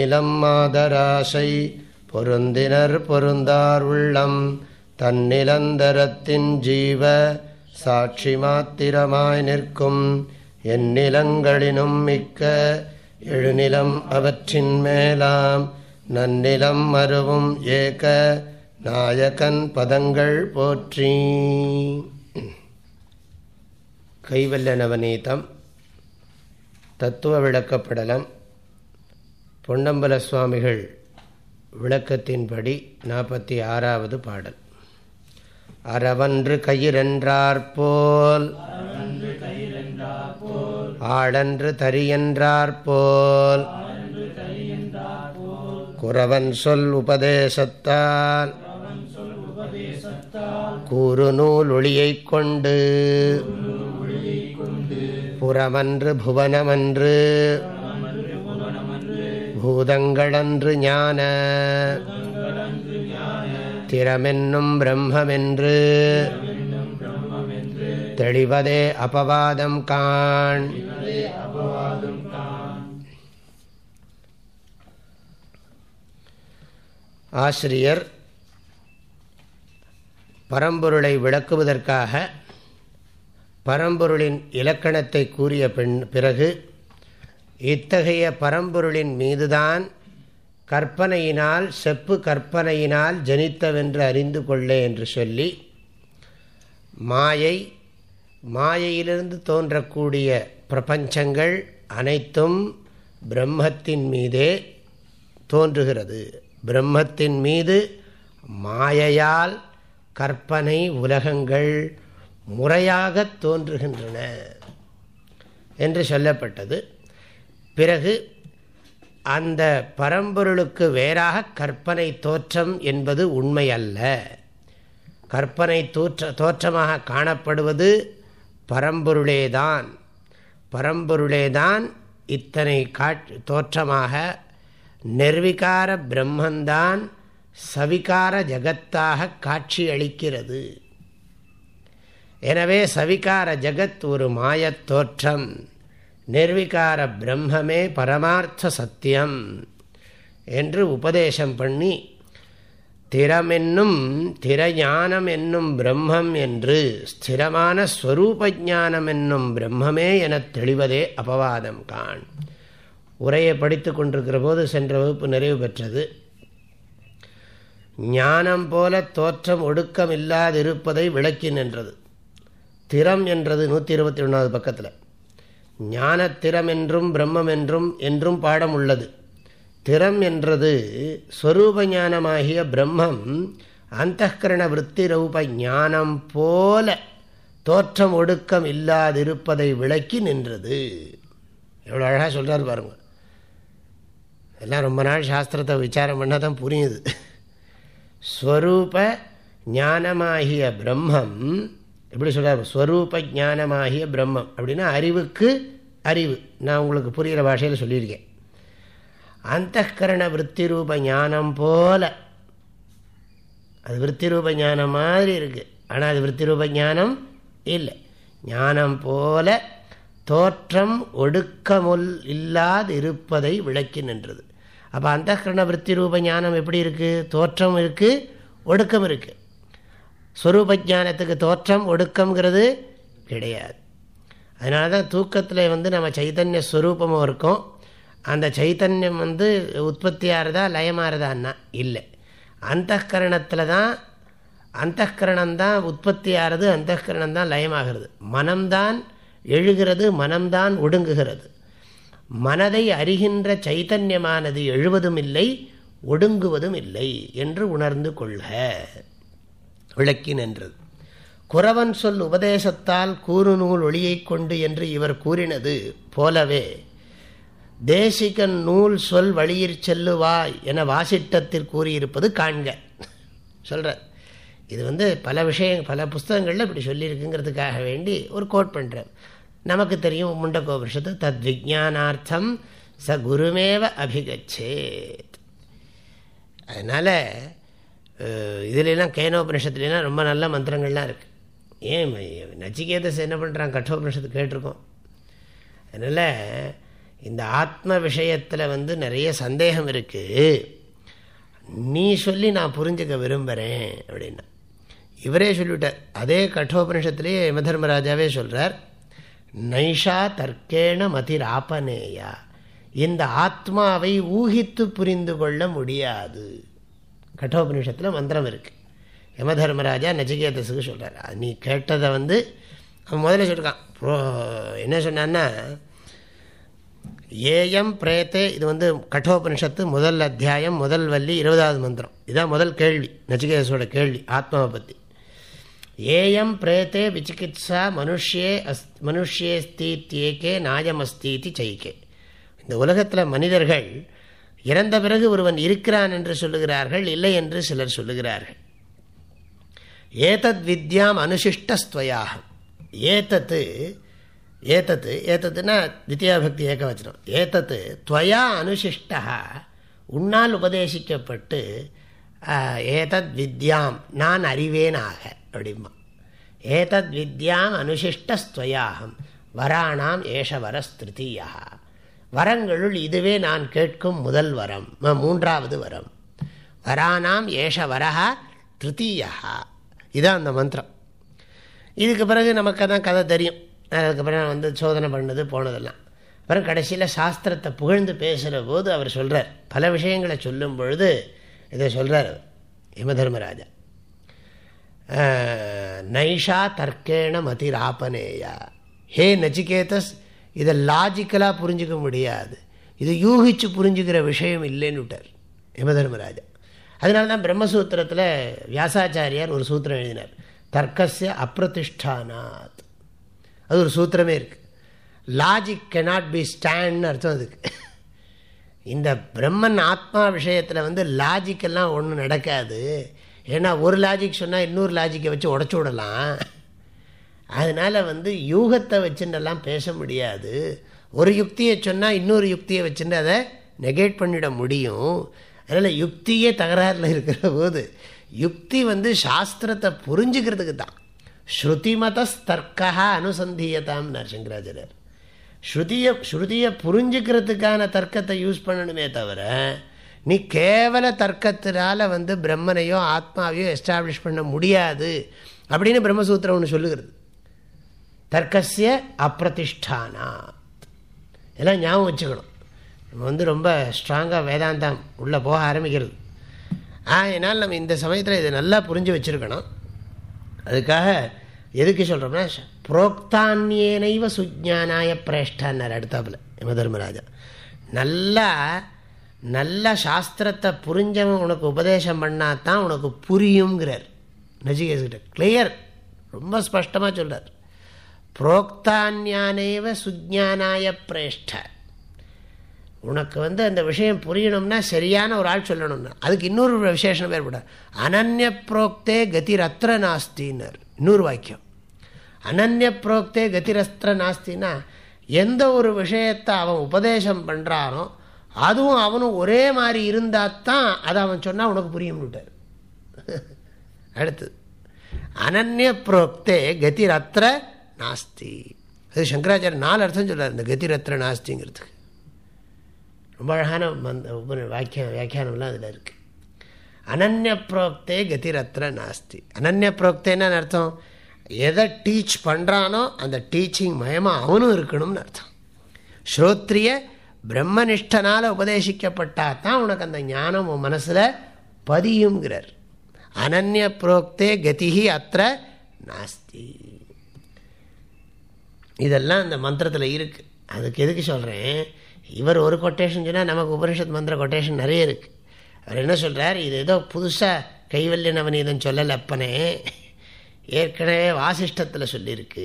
நிலம் மாதராசை பொருந்தினர் பொருந்தார் உள்ளம். தன்னிலந்தரத்தின் ஜீவ சாட்சி மாத்திரமாய் நிற்கும். எந்நிலங்களினும் மிக்க எழுநிலம் அவற்றின் மேலாம். நன்னிலம் மறுவும் ஏக நாயகன் பதங்கள் போற்றி. கைவல்ல நவநீதம் தத்துவ விளக்கப்படலம். பொன்னம்பல சுவாமிகள் விளக்கத்தின்படி நாற்பத்தி ஆறாவது பாடல். அறவன்று கயிறென்றாற்போல் ஆடன்று தரியென்றார்போல் குறவன் சொல் உபதேசத்தால் கூறு நூல் ஒளியைக் கொண்டு புறமன்று புவனமன்று பூதங்களன்று ஞான. திறமென்னும் பிரம்மென்று தெளிவதே அபவாதம் காண். ஆசிரியர் பரம்பொருளை விளக்குவதற்காக பரம்பொருளின் இலக்கணத்தை கூறிய பின் பிறகு இத்தகைய பரம்பொருளின் மீதுதான் கற்பனையினால் செப்பு கற்பனையினால் ஜனித்தவென்று அறிந்து கொள்ளே என்று சொல்லி மாயை மாயையிலிருந்து தோன்றக்கூடிய பிரபஞ்சங்கள் அனைத்தும் பிரம்மத்தின் மீதே தோன்றுகிறது. பிரம்மத்தின் மீது மாயையால் கற்பனை உலகங்கள் முறையாக தோன்றுகின்றன என்று சொல்லப்பட்டது. பிறகு அந்த பரம்பொருளுக்கு வேறாக கற்பனை தோற்றம் என்பது உண்மை அல்ல. கற்பனை தோற்ற தோற்றமாக காணப்படுவது பரம்பொருளேதான். பரம்பொருளேதான் இத்தனை காட் தோற்றமாக நிர்விகார பிரம்மந்தான் சவிகார ஜகத்தாக காட்சி அளிக்கிறது. எனவே சவிகார ஜகத் ஒரு மாயத் தோற்றம். நிர்விகார பிரம்மமே பரமார்த்த சத்தியம் என்று உபதேசம் பண்ணி திறமென்னும் திறஞானம் என்னும் பிரம்மம் என்று ஸ்திரமான ஸ்வரூப ஞானம் என்னும் பிரம்மமே எனத் தெளிவதே அபவாதம் காண். உரையை படித்து கொண்டிருக்கிற போது சென்ற வகுப்பு நிறைவு பெற்றது. ஞானம் போல தோற்றம் ஒடுக்கம் இல்லாதிருப்பதை விளக்கி நின்றது. திறம் என்றது நூற்றி இருபத்தி ஒன்றாவது பக்கத்தில். ஞானத்திறம் என்றும் பிரம்மம் என்றும் என்றும் பாடம் உள்ளது திறம் என்றது ஸ்வரூப ஞானமாகிய பிரம்மம் அந்தகரண விற்பி ரூப ஞானம் போல தோற்றம் ஒடுக்கம் இல்லாதிருப்பதை விளக்கி நின்றது. எவ்வளோ அழகாக சொல்கிறார் பாருங்க. எல்லாம் ரொம்ப நாள் சாஸ்திரத்தை விசாரம் பண்ணால் தான் புரியுது. ஸ்வரூப ஞானமாகிய பிரம்மம் எப்படி சொல்கிறார் ஸ்வரூப ஞானமாகிய பிரம்மம். அப்படின்னா அறிவுக்கு அறிவு. நான் உங்களுக்கு புரிகிற பாஷையில் சொல்லியிருக்கேன். அந்தகரண விற்பி ரூப ஞானம் போல. அது விற்பி ரூப ஞானம் மாதிரி இருக்குது ஆனால் அது விற்பி ரூப ஞானம் இல்லை. ஞானம் போல தோற்றம் ஒடுக்கமுல் இல்லாது இருப்பதை விளக்கி நின்றது. அப்போ அந்தகரண விற்பி ரூப ஞானம் எப்படி இருக்குது தோற்றம் இருக்குது ஒடுக்கம் இருக்குது ஸ்வரூப ஜானத்துக்கு தோற்றம் ஒடுக்கங்கிறது கிடையாது. அதனால தான் தூக்கத்தில் வந்து நம்ம சைத்தன்ய ஸ்வரூபமும் இருக்கும். அந்த சைத்தன்யம் வந்து உற்பத்தியாகிறதா லயமாகிறதான்னா இல்லை. அந்த கரணத்தில் தான் அந்த கரணம்தான் உற்பத்தி ஆகிறது அந்த கரணம் தான் லயமாகிறது. மனம்தான் எழுகிறது மனம்தான் ஒடுங்குகிறது. மனதை அறிகின்ற சைத்தன்யமானது எழுவதும் இல்லை ஒடுங்குவதும் இல்லை என்று உணர்ந்து கொள்க. விளக்கி நின்றது. குறவன் சொல் உபதேசத்தால் கூறு நூல் ஒளியைக் கொண்டு என்று இவர் கூறினது போலவே தேசிகன் நூல் சொல் வழியிற் செல்லுவாய் என வாசிட்டத்தில் கூறியிருப்பது காண்க. சொல்கிறார் இது வந்து பல விஷயம் பல புஸ்தகங்களில் இப்படி சொல்லியிருக்குங்கிறதுக்காக வேண்டி ஒரு கோட் பண்ணுறார் நமக்கு தெரியும் முண்டகோபுஷத்து தத் விஜானார்த்தம் ச குருமேவ அபிகச்சேத். அதனால் இதுலாம் கேனோபனிஷத்துலாம் ரொம்ப நல்ல மந்திரங்கள்லாம் இருக்குது ஏன் நச்சிகேதஸ் என்ன பண்ணுறான் கட்டோபனிஷத்து கேட்டிருக்கோம். அதனால் இந்த ஆத்ம விஷயத்தில் வந்து நிறைய சந்தேகம் இருக்குது நீ சொல்லி நான் புரிஞ்சுக்க விரும்புகிறேன் அப்படின்னா. இவரே சொல்லிவிட்டார். அதே கட்டோபனிஷத்துலேயே யமதர்மராஜாவே சொல்கிறார் நைஷா தர்க்கேண மதிராப்பனேயா இந்த ஆத்மாவை ஊகித்து புரிந்து கொள்ள முடியாது. கட்டோபனிஷத்தில் மந்திரம் இருக்குது யமதர்மராஜா நச்சிகேதஸுக்கு சொல்கிறார் நீ கேட்டதை வந்து அவன் முதல்ல சொல்லியிருக்கான் என்ன சொன்னான்னா ஏஎம் பிரேத்தே இது வந்து கட்டோபனிஷத்து முதல் அத்தியாயம் முதல் வள்ளி இருபதாவது மந்திரம். இதுதான் முதல் கேள்வி நச்சிகேதஸோட கேள்வி ஆத்மாவை பற்றி ஏஎம் பிரேத்தே விசிகித்சா மனுஷே அஸ் மனுஷேஸ்தீத்தியேக்கே நாயமஸ்தீதி செய்கே இந்த உலகத்தில் மனிதர்கள் இறந்த பிறகு ஒருவன் இருக்கிறான் என்று சொல்லுகிறார்கள் இல்லை என்று சிலர் சொல்லுகிறார்கள். ஏதத் வித்யாம் அனுசிஷ்டஸ்துவயாகம் ஏத்தத்து ஏத்தத்து ஏத்தத்துனா தித்தியாபக்தி ஏக வச்சனம் ஏத்தத்து துவயா அனுசிஷ்டா உன்னால் உபதேசிக்கப்பட்டு ஏதத் வித்யாம் நான் அறிவேனாக அப்படிமா ஏதத் வித்யாம் அனுசிஷ்டஸ்துவயாகம் வராணாம் ஏஷவரஸ்திருத்தீயா வரங்களுள் இதுவே நான் கேட்கும் முதல் வரம் மூன்றாவது வரம். வரானாம் ஏஷ வரஹா திருத்தீயா இதுதான் அந்த மந்திரம். இதுக்கு பிறகு நமக்கு தான் கதை தெரியும். அதுக்கப்புறம் வந்து சோதனை பண்ணது போனதெல்லாம். அப்புறம் கடைசியில் சாஸ்திரத்தை புகழ்ந்து பேசுகிற போது அவர் சொல்கிறார் பல விஷயங்களை சொல்லும் பொழுது இதை சொல்கிறார் யமதர்மராஜா. நைஷா தர்க்கேண மதிராபனேயா. ஹே நச்சிகேதஸ் இதை லாஜிக்கலாக புரிஞ்சிக்க முடியாது. இது யூகிச்சு புரிஞ்சுக்கிற விஷயம் இல்லைன்னு விட்டார். யமதர்மராஜா அதனால தான் பிரம்மசூத்திரத்தில் வியாசாச்சாரியார் ஒரு சூத்திரம் எழுதினார். தர்க்கசிய அப்பிரதிஷ்டானாத். அது ஒரு சூத்திரமே இருக்குது லாஜிக் கெனாட் பி ஸ்டாண்ட்னு அர்த்தம் அதுக்கு. இந்த பிரம்மன் ஆத்மா விஷயத்தில் வந்து லாஜிக்கெல்லாம் ஒன்றும் நடக்காது. ஏன்னா ஒரு லாஜிக் சொன்னால் இன்னொரு லாஜிக்கை வச்சு உடச்சி விடலாம். அதனால் வந்து யூகத்தை வச்சுட்டெல்லாம் பேச முடியாது. ஒரு யுக்தியை சொன்னால் இன்னொரு யுக்தியை வச்சுட்டு அதை நெகேட் பண்ணிட முடியும். அதனால் யுக்தியே தகராறில் இருக்கிற போது யுக்தி வந்து சாஸ்திரத்தை புரிஞ்சுக்கிறதுக்கு தான். ஸ்ருதிமதஸ்தர்க்கா அனுசந்தியதாம் சங்கராச்சாரியர் ஸ்ருதியை ஸ்ருதியை புரிஞ்சுக்கிறதுக்கான தர்க்கத்தை யூஸ் பண்ணணுமே தவிர நீ கேவல தர்க்கத்தினால வந்து பிரம்மனையோ ஆத்மாவையோ எஸ்டாப்ளிஷ் பண்ண முடியாது. அப்படின்னு பிரம்மசூத்திரம் ஒன்று சொல்லுகிறது. தர்க்கசிய அப்பிரதிஷ்டானா எல்லாம் ஞாபகம் வச்சுக்கணும். நம்ம வந்து ரொம்ப ஸ்ட்ராங்காக வேதாந்தம் உள்ளே போக ஆரம்பிக்கிறது. அதனால் நம்ம இந்த சமயத்தில் இதை நல்லா புரிஞ்சு வச்சுருக்கணும். அதுக்காக எதுக்கு சொல்கிறோம்னா புரோக்தானியனைவ சுஜானாய பிரேஷ்டான்னார் அடுத்தாப்பில் யம தர்மராஜா. நல்லா நல்ல சாஸ்திரத்தை புரிஞ்சவன் உனக்கு உபதேசம் பண்ணாதான் உனக்கு புரியுங்கிறார் நஜிகேஸ்கிட்ட கிளியர் ரொம்ப ஸ்பஷ்டமாக சொல்கிறார் புரோக்தானியானேவ சுஜானாய பிரேஷ்ட. உனக்கு வந்து அந்த விஷயம் புரியணும்னா சரியான ஒரு ஆள் சொல்லணும்னா. அதுக்கு இன்னொரு விசேஷம் ஏற்படாது அனன்ய புரோக்தே கதிரத்திர நாஸ்தின்னர் இன்னொரு வாக்கியம். அனன்ய புரோக்தே கதிரஸ்திர நாஸ்தின்னா எந்த ஒரு விஷயத்தை அவன் உபதேசம் பண்ணுறானோ அதுவும் அவனும் ஒரே மாதிரி இருந்தால் தான் அதை அவன் சொன்னால் உனக்கு புரியும்னுட்டார் அடுத்து அனன்ய புரோக்தே கதிரத்திர நாஸ்தி. அது சங்கராச்சாரிய நாலு அர்த்தம் சொல்லார் இந்த கதிரத்ர நாஸ்திங்கிறதுக்கு. ரொம்ப அழகான வாக்கியம் வியாக்கியானம்லாம் அதில் இருக்குது அனன்ய புரோக்தே கதிரத்ர நாஸ்தி. அனன்ய புரோக்தேன்னு அர்த்தம்? எதை டீச் பண்ணுறானோ அந்த டீச்சிங் மயமாக அவனும் இருக்கணும்னு அர்த்தம். ஸ்ரோத்ரிய பிரம்மனிஷ்டனால் உபதேசிக்கப்பட்டா தான் உனக்கு அந்த ஞானம் உன் மனசில் பதியுங்கிறார் அனன்ய புரோக்தே கதிகி அத்த நாஸ்தி. இதெல்லாம் அந்த மந்திரத்தில் இருக்குது அதுக்கு எதுக்கு சொல்கிறேன் இவர் ஒரு கொட்டேஷன் சொன்னால் நமக்கு உபனிஷத் மந்திர கொட்டேஷன் நிறைய இருக்குது அவர் என்ன சொல்கிறார் இது ஏதோ புதுசாக கைவல்ய நவநீதம் சொல்லலை அப்பனே. ஏற்கனவே வாசிஷ்டத்தில் சொல்லியிருக்கு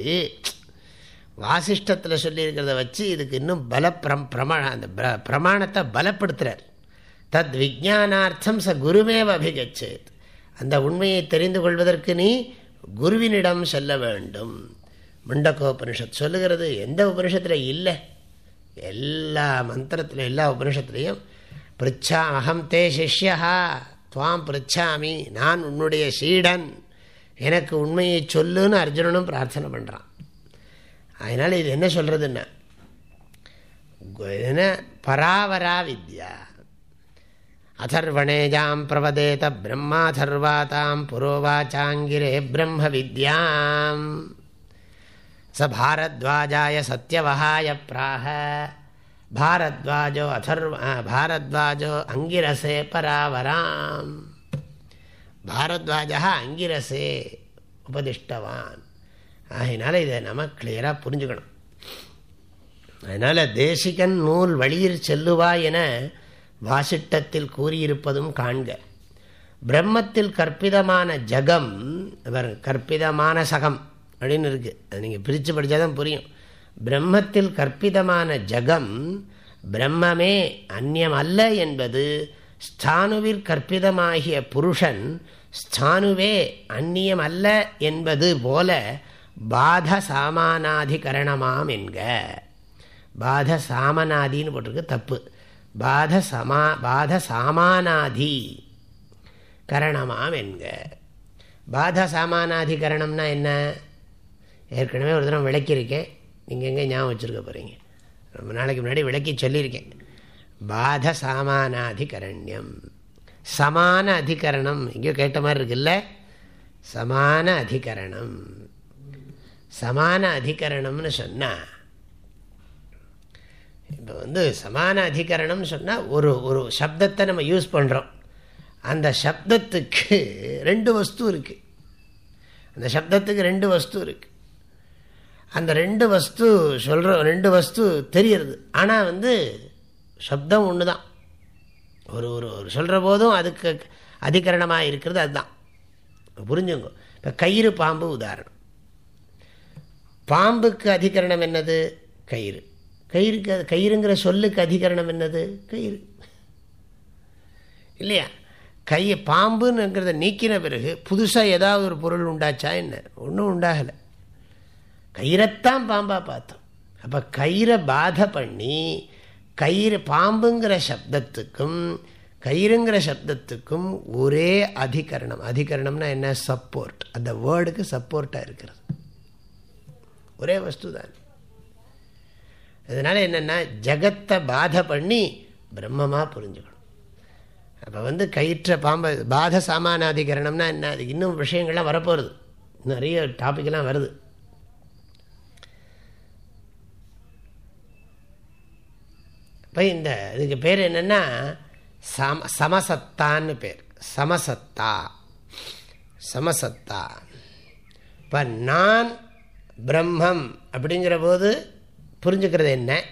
வாசிஷ்டத்தில் சொல்லியிருக்கிறத வச்சு இதுக்கு இன்னும் பல பிரம் பிரமாண அந்த பிரமாணத்தை பலப்படுத்துகிறார் தத் விஜானார்த்தம் ச குருமேவ அபிகச்சேத். அந்த உண்மையை தெரிந்து கொள்வதற்கு நீ குருவினிடம் செல்ல வேண்டும். முண்டக்கோபனிஷத் சொல்லுகிறது. எந்த உபனிஷத்தில் இல்லை? எல்லா மந்திரத்தில் எல்லா உபனிஷத்துலேயும் பிரிச்சா அகம் தே சிஷ்யா துவாம் பிரிச்சாமி நான் உன்னுடைய சீடன் எனக்கு உண்மையை சொல்லுன்னு அர்ஜுனனும் பிரார்த்தனை பண்ணுறான் அதனால் இது என்ன சொல்கிறதுன்னா என்ன பராவரா வித்யா அதர்வணேஜாம் பிரபதேத பிரம்மாதர்வாதாம் புரோவாச்சாங்கிரே பிரம்ம வித்யாம். ச பாரத்வாஜாய சத்யவகாய பிராக பாரத்வாஜோ அதர்வ பாரத்வாஜோ அங்கிரசே பராவராம் பாரத்வாஜா அங்கிரசே உபதிஷ்டவான் ஆகினால இதை நம்ம கிளியராக புரிஞ்சுக்கணும். அதனால் தேசிகன் நூல் வழியில் செல்லுவா என வாசிட்டத்தில் கூறியிருப்பதும் காண்க. பிரம்மத்தில் கற்பிதமான ஜகம் கற்பிதமான சகம். அப்படின்னு இருக்குது அது நீங்கள் பிரித்து படித்தா தான் புரியும். பிரம்மத்தில் கற்பிதமான ஜகம் பிரம்மமே அந்நியம் அல்ல என்பது ஸ்தானுவில் கற்பிதமாகிய புருஷன் ஸ்தானுவே அந்நியம் அல்ல என்பது போல பாத சாமானாதிகரணமாம் என்க. பாத சாமனாதின்னு போட்டிருக்கு தப்பு. பாத சமா பாத சாமானாதி கரணமாம் என்க. பாத சாமானாதிகரணம்னா என்ன? ஏற்கனவே ஒரு தினம் விளக்கியிருக்கேன். நீங்கள் எங்கே ஞாபகம் வச்சுருக்க போகிறீங்க ரொம்ப நாளைக்கு முன்னாடி விளக்கி சொல்லியிருக்கேன். பாத சாமானாதிகரண்யம். சமான அதிகரணம். இங்கேயோ கேட்ட மாதிரி இருக்குல்ல? சமான அதிகரணம். சமான அதிகரணம்னு சொன்னால் இப்போ வந்து சமான அதிகரணம்னு சொன்னால் ஒரு ஒரு சப்தத்தை நம்ம யூஸ் பண்ணுறோம் அந்த சப்தத்துக்கு ரெண்டு வஸ்து இருக்குது அந்த சப்தத்துக்கு ரெண்டு வஸ்து இருக்குது அந்த ரெண்டு வஸ்து சொல்கிற ரெண்டு வஸ்து தெரியறது ஆனால் வந்து சப்தம் ஒன்று தான் ஒரு ஒரு ஒரு சொல்கிற போதும் அதுக்கு அதிகரணமாக இருக்கிறது அதுதான். புரிஞ்சுங்க. இப்போ கயிறு பாம்பு உதாரணம். பாம்புக்கு அதிகரணம் என்னது? கயிறு. கயிறுக்கு அது கயிறுங்கிற சொல்லுக்கு அதிகரணம் என்னது? கயிறு. இல்லையா? கை பாம்புங்கிறத நீக்கின பிறகு புதுசாக ஏதாவது ஒரு பொருள் உண்டாச்சா என்ன? ஒன்றும் உண்டாகலை. கயிறைத்தான் பாம்பாக பார்த்தோம். அப்போ கயிறை பாதை பண்ணி கயிறு பாம்புங்கிற சப்தத்துக்கும் கயிறுங்கிற சப்தத்துக்கும் ஒரே அதிகரணம். அதிகரணம்னா என்ன? சப்போர்ட். அந்த வேர்டுக்கு சப்போர்ட்டாக இருக்கிறது. ஒரே வஸ்து தான் அதனால் என்னென்னா ஜகத்தை பாதை பண்ணி பிரம்மமாக புரிஞ்சுக்கணும். அப்போ வந்து கயிற்ற பாம்பை பாத சாமானாதிகரணம்னா என்ன? அது இன்னும் விஷயங்கள்லாம் வரப்போகிறது நிறைய டாபிக்லாம் வருது. இப்போ இந்த இதுக்கு பேர் என்னென்னா சம சமசத்தான்னு பேர். சமசத்தா. சமசத்தா. இப்போ நான் பிரம்மம் அப்படிங்கிற போது புரிஞ்சுக்கிறது என்ன?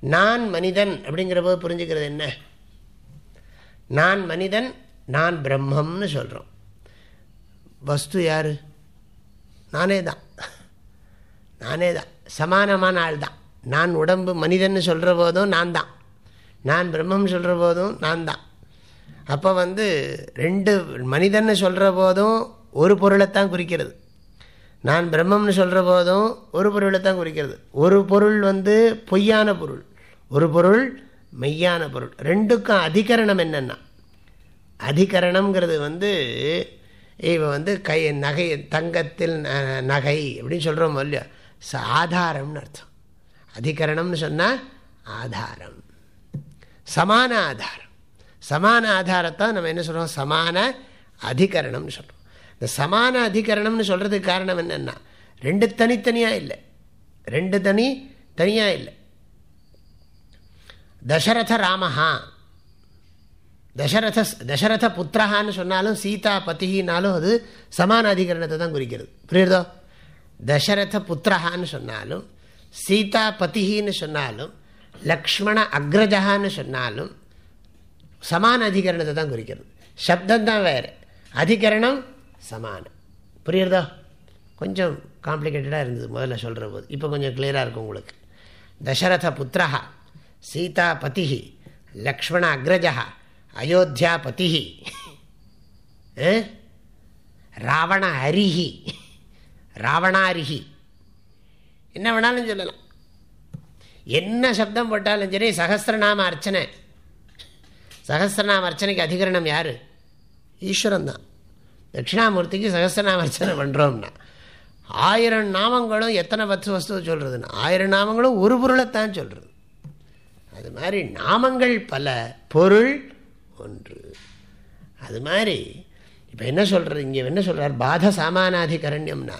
நான் மனிதன் அப்படிங்கிற போது புரிஞ்சுக்கிறது என்ன? நான் மனிதன் நான் பிரம்மம்னு சொல்கிறோம் வஸ்து யார்? நானே தான் நானே தான் சமானமான ஆள் தான் நான் உடம்பு மனிதன் சொல்கிற போதும் நான் தான். நான் பிரம்மம் சொல்கிற போதும் நான் தான். அப்போ வந்து ரெண்டு மனிதன்னு சொல்கிற போதும் ஒரு பொருளைத்தான் குறிக்கிறது. நான் பிரம்மம்னு சொல்கிற போதும் ஒரு பொருளை தான் குறிக்கிறது. ஒரு பொருள் வந்து பொய்யான பொருள். ஒரு பொருள் மெய்யான பொருள். ரெண்டுக்கும் அதிகரணம் என்னென்னா அதிகரணம்ங்கிறது வந்து இவன் வந்து கை நகை தங்கத்தில் நகை அப்படின்னு சொல்கிறோம் இல்லையா ஆதாரம்னு அர்த்தம். அதிகரணம்னு சொன்னால் ஆதாரம். சமான ஆதாரம். சமான ஆதாரத்தான் நம்ம என்ன சொல்கிறோம் சமான அதிகரணம்னு சொல்கிறோம் இந்த சமான அதிகரணம்னு சொல்கிறதுக்கு காரணம் என்னென்னா ரெண்டு தனித்தனியாக இல்லை. ரெண்டு தனி தனியாக இல்லை. தசரத ராமஹா. தசரத தசரத புத்திரஹான்னு சொன்னாலும் சீதா பத்தினாலும் அது சமான அதிகரணத்தை தான் குறிக்கிறது. புரியுறதோ தசரத புத்திரஹான்னு சொன்னாலும் சீதா பதிகின்னு சொன்னாலும் லக்ஷ்மண அக்ரஜகான்னு சொன்னாலும் சமான அதிகரணத்தை தான் குறிக்கிறது. சப்தம் தான் வேறு. அதிகரணம் சமானம் புரியுறதா? கொஞ்சம் காம்ப்ளிகேட்டடாக இருந்தது முதல்ல சொல்கிற போது இப்போ கொஞ்சம் கிளியராக இருக்கும் உங்களுக்கு. தசரத புத்திரா சீதா பதிஹி லக்ஷ்மண அக்ரஜா அயோத்தியா பதி ராவண ஹரிஹி ராவணாரிஹி. என்ன வேணாலும் சொல்லலாம். என்ன சப்தம் போட்டாலும் சரி சகசிரநாம அர்ச்சனை. சகசிரநாம அர்ச்சனைக்கு அதிகரணம் யார்? ஈஸ்வரன் தான். தட்சிணாமூர்த்திக்கு சகசிரநாம அர்ச்சனை பண்ணுறோம்னா ஆயிரம் நாமங்களும் எத்தனை பத்து வஸ்து சொல்கிறதுன்னு ஆயிரம் நாமங்களும் ஒரு பொருளைத்தான் சொல்கிறது அது மாதிரி நாமங்கள் பல பொருள் ஒன்று. அது மாதிரி இப்போ என்ன சொல்கிறது இங்கே என்ன சொல்கிறார் பாத சாமானாதிகரண்யம்னா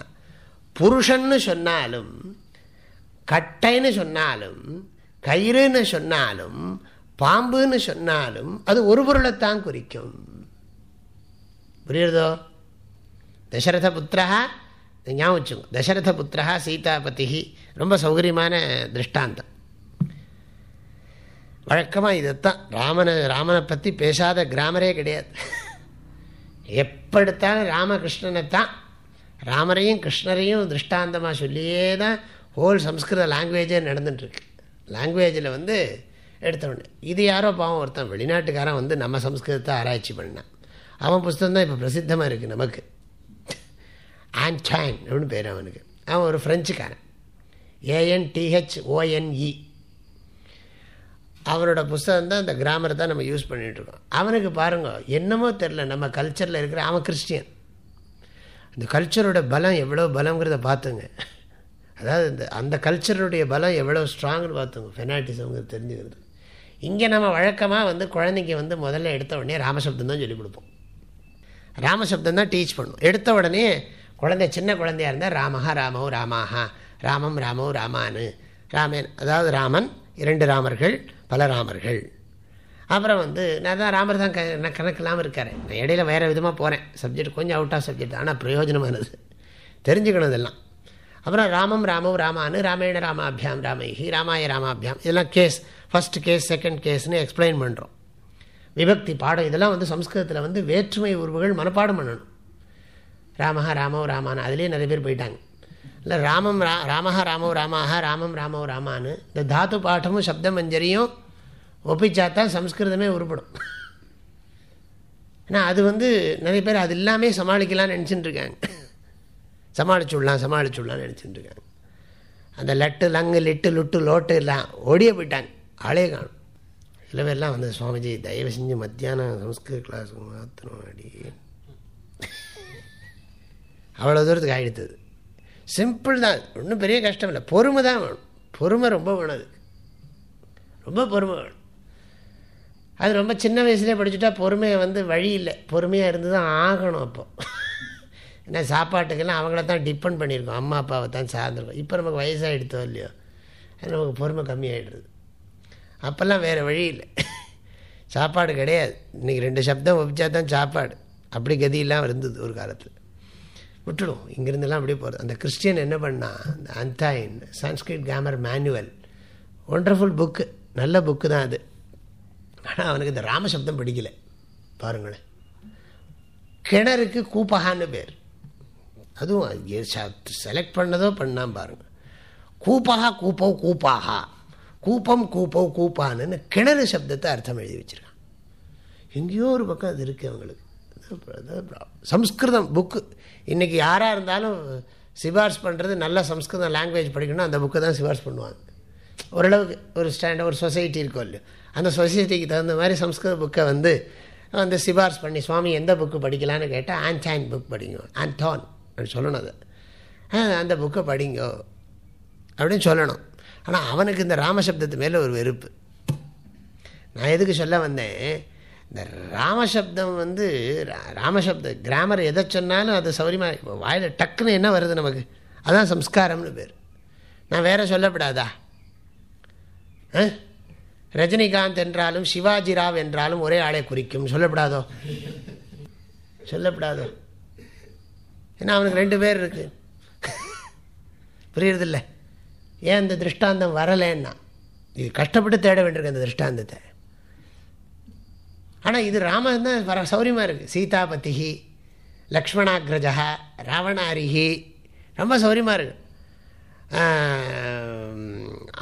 புருஷன்னு சொன்னாலும் கட்டைன்னு சொன்னாலும் கயிறுன்னு சொன்னாலும் பாம்புன்னு சொன்னாலும் அது ஒரு பொருளைத்தான் குறிக்கும். புரியுறதோ? தசரத புத்திரா ஞாபகம் வச்சுக்கோ. தசரத புத்திரா சீதாபதி ரொம்ப சௌகரியமான திருஷ்டாந்தம். வழக்கமாக இதைத்தான் ராமனை ராமனை பற்றி பேசாத கிராமரே கிடையாது. எப்படித்தாலும் ராமகிருஷ்ணனை தான் ராமரையும் கிருஷ்ணரையும் திருஷ்டாந்தமாக சொல்லியே தான் ஹோல் சம்ஸ்கிருத லாங்குவேஜே நடந்துட்டுருக்கு. லாங்குவேஜில் வந்து எடுத்தவொடனே. இது யாரோ பாவம் ஒருத்தன் வெளிநாட்டுக்காரன் வந்து நம்ம சம்ஸ்கிருதத்தை ஆராய்ச்சி பண்ணான். அவன் புஸ்தகம் தான் இப்போ பிரசித்தமாக இருக்குது நமக்கு. ஆன்டான் அப்படின்னு பேர் அவனுக்கு. அவன் ஒரு ஃப்ரெஞ்சுக்காரன் ஏஎன்டிஹெச் ஓஎன்இ அவனோட புஸ்தகம் தான் இந்த கிராமரை தான் நம்ம யூஸ் பண்ணிகிட்ருக்கோம் அவனுக்கு பாருங்க என்னமோ தெரில நம்ம கல்ச்சரில் இருக்கிற அவன் கிறிஸ்டியன் இந்த கல்ச்சரோட பலம் எவ்வளோ பலங்கிறத பார்த்துங்க. அதாவது இந்த அந்த கல்ச்சருடைய பலம் எவ்வளோ ஸ்ட்ராங்னு பார்த்துங்க ஃபெனாட்டிசம்ங்கிறது தெரிஞ்சுக்கிறது. இங்கே நம்ம வழக்கமாக வந்து குழந்தைங்க வந்து முதல்ல எடுத்த உடனே ராமசப்தம் தான் சொல்லிக் கொடுப்போம். ராமசப்தம் தான் டீச் பண்ணும். எடுத்த உடனே குழந்தை சின்ன குழந்தையாக இருந்தால் ராமஹா ராமோ ராமாஹா. ராமம் ராமோ ராமானு. ராமன் அதாவது ராமன் இரண்டு ராமர்கள் பல ராமர்கள். அப்புறம் வந்து நான் தான் ராமர் தான் க கணக்கு இல்லாமல் இருக்கார். நான் இடையில வேறு விதமாக போகிறேன் சப்ஜெக்ட் கொஞ்சம் அவுட் ஆஃப் சப்ஜெக்ட் ஆனால் பிரயோஜனமானது. தெரிஞ்சுக்கணும் இதெல்லாம். அப்புறம் ராமம் ராமம் ராமானு ராமேண ராமாபியாம் ராமைஹி ராமாய ராமாபியாம். இதெல்லாம் கேஸ் ஃபஸ்ட் கேஸ் செகண்ட் கேஸ்னு எக்ஸ்பிளைன் பண்ணுறோம் விபக்தி பாடம் இதெல்லாம் வந்து சம்ஸ்கிருதத்தில் வந்து வேற்றுமை உருவுகள் மனப்பாடம் பண்ணணும். ராமஹா ராமோ ராமானு அதுலேயே நிறைய பேர் போயிட்டாங்க. இல்லை ராமம் ரா ராமஹா ராமோ ராமாஹா ராமம் ராமோ ராமானு இந்த தாத்து பாட்டமும் சப்தம் மஞ்சரியும் ஒப்பிச்சா சம்ஸ்கிருதமே உருப்படும். ஏன்னா அது வந்து நிறைய பேர் அது எல்லாமே சமாளிக்கலாம்னு நினச்சிட்டு இருக்காங்க. சமாளிச்சுடலாம் சமாளிச்சுடலாம்னு நினச்சிட்டு இருக்காங்க அந்த லட்டு லங்கு லிட்டு லுட்டு லோட்டு எல்லாம் ஓடியே போயிட்டாங்க. ஆளே காணும். சில வந்து சுவாமிஜி தயவு செஞ்சு மத்தியானம் சம்ஸ்கிருத கிளாஸ் மாற்றணும் அடி. அவ்வளோ தூரத்துக்கு ஆகிடுத்தது சிம்பிள் தான். ஒன்றும் பெரிய கஷ்டம் இல்லை. பொறுமை தான் வேணும். பொறுமை ரொம்ப வேணும் ரொம்ப பொறுமை வேணும். அது ரொம்ப சின்ன வயசுலேயே படிச்சுட்டா பொறுமையை வந்து வழி இல்லை. பொறுமையாக இருந்து தான் ஆகணும் அப்போது ஏன்னா சாப்பாட்டுக்கெல்லாம் அவங்கள தான் டிபெண்ட் பண்ணியிருக்கோம். அம்மா அப்பாவை தான் சார்ந்திருக்கோம். இப்போ நமக்கு வயசாகிடுதோ இல்லையோ அதனால் நமக்கு பொறுமை கம்மியாகிடுது அப்போல்லாம் வேறு வழி இல்லை. சாப்பாடு கிடையாது. இன்றைக்கி ரெண்டு சப்தம் ஒப்பிச்சா தான் சாப்பாடு. அப்படி கதியெல்லாம் இருந்தது ஒரு காலத்தில். விட்டுடும் இங்கேருந்துலாம் அப்படியே போகிறது அந்த கிறிஸ்டியன் என்ன பண்ணால் அந்த அந்தாயின் Sanskrit grammar manual wonderful book நல்ல புக்கு தான் அது. ஆனால் அவனுக்கு இந்த ராமசப்தம் பிடிக்கல. பாருங்களேன். கிணறுக்கு கூப்பகான்னு பேர். அதுவும் செலக்ட் பண்ணதோ பண்ணாம் பாருங்கள் கூப்பகா கூப்போ கூப்பாகா. கூப்பம் கூப்போ கூப்பான்னு கிணறு சப்தத்தை அர்த்தம் எழுதி வச்சுருக்கான். எங்கேயோ ஒரு பக்கம் அது இருக்குது அவங்களுக்கு. சம்ஸ்கிருதம் புக்கு இன்றைக்கி யாராக இருந்தாலும் சிபார்ஸ் பண்ணுறது நல்ல சம்ஸ்கிருதம் லாங்குவேஜ் படிக்கணும் அந்த புக்கை தான் சிபார்ஸ் பண்ணுவாங்க. ஓரளவுக்கு ஒரு ஸ்டாண்டர்ட் ஒரு சொசைட்டி இருக்கும் இல்லையோ. அந்த சொசைட்டிக்கு தகுந்த மாதிரி சம்ஸ்கிருத புக்கை வந்து வந்து சிபார்ஸ் பண்ணி சுவாமி எந்த புக்கு படிக்கலான்னு கேட்டால் ஆன்சாயின் புக் படிங்க. ஆன்டான் அப்படி சொல்லணும் அதை. அந்த புக்கை படிங்கோ. அப்படின்னு சொல்லணும். ஆனால் அவனுக்கு இந்த ராமசப்தத்து மேலே ஒரு வெறுப்பு. நான் எதுக்கு சொல்ல வந்தேன்? இந்த ராமசப்தம் வந்து ராமசப்த கிராமர் எதை சொன்னாலும் அது சௌரியமாக இப்போ வாயில் டக்குன்னு என்ன வருது நமக்கு? அதான் சம்ஸ்காரம்னு பேர். நான் வேற சொல்லப்படாதா? ரஜினிகாந்த் என்றாலும் சிவாஜி ராவ் என்றாலும் ஒரே ஆளை குறிக்கும். சொல்லப்படாதோ? சொல்லப்படாதோ? ஏன்னா அவனுக்கு ரெண்டு பேர் இருக்கு. புரியுறதில்ல. ஏன் இந்த திருஷ்டாந்தம் வரலைன்னா? இது கஷ்டப்பட்டு தேட வேண்டியிருக்கு அந்த திருஷ்டாந்தத்தை. ஆனால் இது ராமன் தான் வர சௌரியமாக இருக்குது சீதாபதிஹி லக்ஷ்மணாகிரஜா ராவணாரிஹி ரொம்ப சௌரியமாக இருக்குது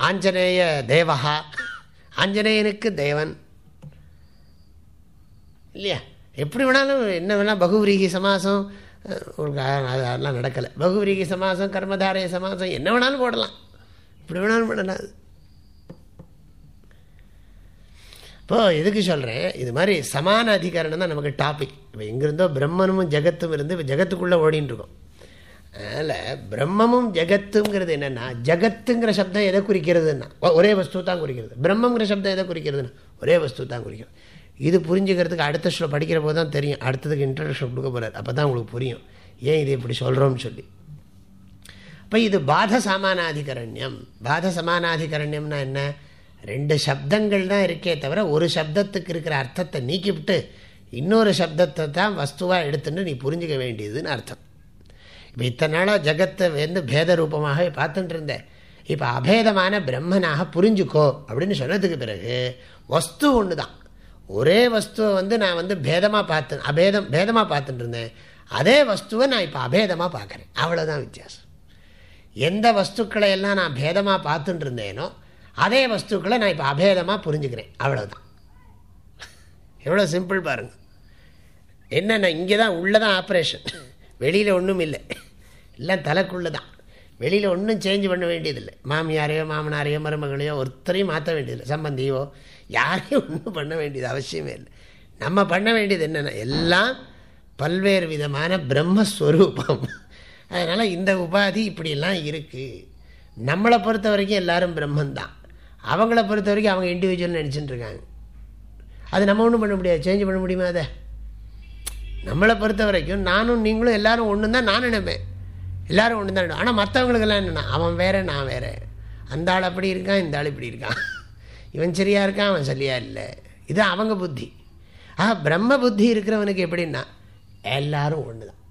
ஆஞ்சநேய தேவகா ஆஞ்சநேயனுக்கு தேவன். இல்லையா? எப்படி வேணாலும் என்ன வேணால் பகுவிரீகி சமாசம் உங்களுக்காக அதெல்லாம் நடக்கலை. பகுவிரீகி சமாசம் கர்மதாரய சமாசம் என்ன வேணாலும் போடலாம். இப்படி வேணாலும் போடலாம். அது இப்போது எதுக்கு சொல்கிறேன் இது மாதிரி சமான அதிகாரம் தான் நமக்கு டாபிக் இப்போ எங்கிருந்தோ பிரம்மனும் ஜெகத்தும் இருந்து இப்போ ஜெகத்துக்குள்ளே ஓடின்னு அதனால் பிரம்மமும் ஜெகத்துங்கிறது என்னென்னா ஜெகத்துங்கிற சப்தம் எதை குறிக்கிறதுன்னா ஒரே வஸ்து தான் குறிக்கிறது. பிரம்மங்கிற சப்தம் எதை குறிக்கிறதுன்னா ஒரே வஸ்து தான் குறிக்கிறது. இது புரிஞ்சுக்கிறதுக்கு அடுத்த ஸ்லோ படிக்கிற போது தான் தெரியும். அடுத்ததுக்கு இன்ட்ரடக்ஷன் கொடுக்க போகிறார் அப்போ தான் உங்களுக்கு புரியும். ஏன் இது இப்படி சொல்கிறோம்னு சொல்லி. இப்போ இது பாத சமானாதிகரண்யம் பாத சமானாதிகரண்யம்னா என்ன? ரெண்டு சப்தங்கள் தான் இருக்கே தவிர ஒரு சப்தத்துக்கு இருக்கிற அர்த்தத்தை நீக்கிவிட்டு இன்னொரு சப்தத்தை தான் வஸ்துவாக எடுத்துன்னு நீ புரிஞ்சிக்க வேண்டியதுன்னு அர்த்தம். இப்போ இத்தனை நாளாக ஜகத்தை வந்து பேத ரூபமாகவே பார்த்துட்டு இருந்தேன். இப்போ அபேதமான பிரம்மனாக புரிஞ்சுக்கோ அப்படின்னு சொன்னதுக்கு பிறகு வஸ்து ஒன்று தான் ஒரே வஸ்துவை வந்து நான் வந்து பேதமாக பார்த்து அபேதம் பேதமாக பார்த்துட்டு இருந்தேன் அதே வஸ்துவை நான் இப்போ அபேதமாக பார்க்குறேன். அவ்வளோதான் வித்தியாசம். எந்த வஸ்துக்களை எல்லாம் நான் பேதமாக பார்த்துட்டு இருந்தேனோ அதே வஸ்துக்களை நான் இப்போ அபேதமாக புரிஞ்சுக்கிறேன். அவ்வளோதான் எவ்வளோ சிம்பிள் பாருங்கள் என்னென்ன இங்கே தான் உள்ளே தான் ஆப்ரேஷன் வெளியில் ஒன்றும் இல்லை. எல்லாம் தலைக்குள்ளே தான் வெளியில் ஒன்றும் சேஞ்ச் பண்ண வேண்டியதில்லை. மாமியாரையோ மாமனாரையோ மருமகளையோ ஒருத்தரையும் மாற்ற வேண்டியதில்லை. சம்பந்தியோ யாரையும் ஒன்றும் பண்ண வேண்டியது அவசியமே இல்லை. நம்ம பண்ண வேண்டியது என்னென்னா எல்லாம் பல்வேறு விதமான பிரம்மஸ்வரூபம். அதனால் இந்த உபாதி இப்படியெல்லாம் இருக்குது நம்மளை பொறுத்த வரைக்கும் எல்லோரும் பிரம்மந்தான். அவங்கள பொறுத்த வரைக்கும் அவங்க இண்டிவிஜுவல் நினச்சிட்டு இருக்காங்க அது நம்ம ஒன்றும் பண்ண முடியாது. சேஞ்ச் பண்ண முடியுமா அதை? நம்மளை பொறுத்த வரைக்கும் நானும் நீங்களும் எல்லோரும் ஒன்று தான் நான் நினைப்பேன். எல்லோரும் ஒன்று தான் ஆனால் மற்றவங்களுக்கெல்லாம் என்னென்னா அவன் வேறு நான் வேறு. அந்த ஆள் அப்படி இருக்கான் இந்த ஆள் இப்படி இருக்கான். இவன் சரியாக இருக்கான் அவன் சரியா இல்லை. இது அவங்க புத்தி. ஆஹா பிரம்ம புத்தி இருக்கிறவனுக்கு எப்படின்னா எல்லாரும் ஒன்று தான்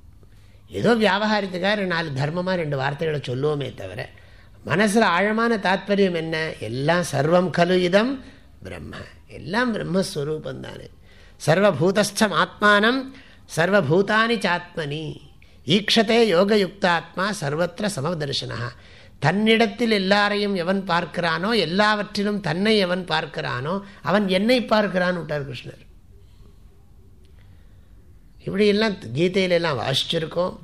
ஏதோ வியாபாரத்துக்காக நாலு தர்மமாக ரெண்டு வார்த்தைகளை சொல்லுவோமே தவிர மனசில் ஆழமான தாத்பரியம் என்ன? எல்லாம் சர்வம் கலு இதம் பிரம்ம. எல்லாம் பிரம்மஸ்வரூபந்தானே சர்வபூதஸ்தம் ஆத்மானம் சர்வபூதானி சாத்மனி. ஈக்ஷதே யோகயுக்தாத்மா சர்வத்திர சமதர்சனா தன்னிடத்தில் எல்லாரையும் எவன் பார்க்கிறானோ எல்லாவற்றிலும் தன்னை எவன் பார்க்கிறானோ அவன் என்னை பார்க்கிறான் விட்டார் கிருஷ்ணர். இப்படியெல்லாம் கீதையிலெல்லாம் வாசிச்சிருக்கோம்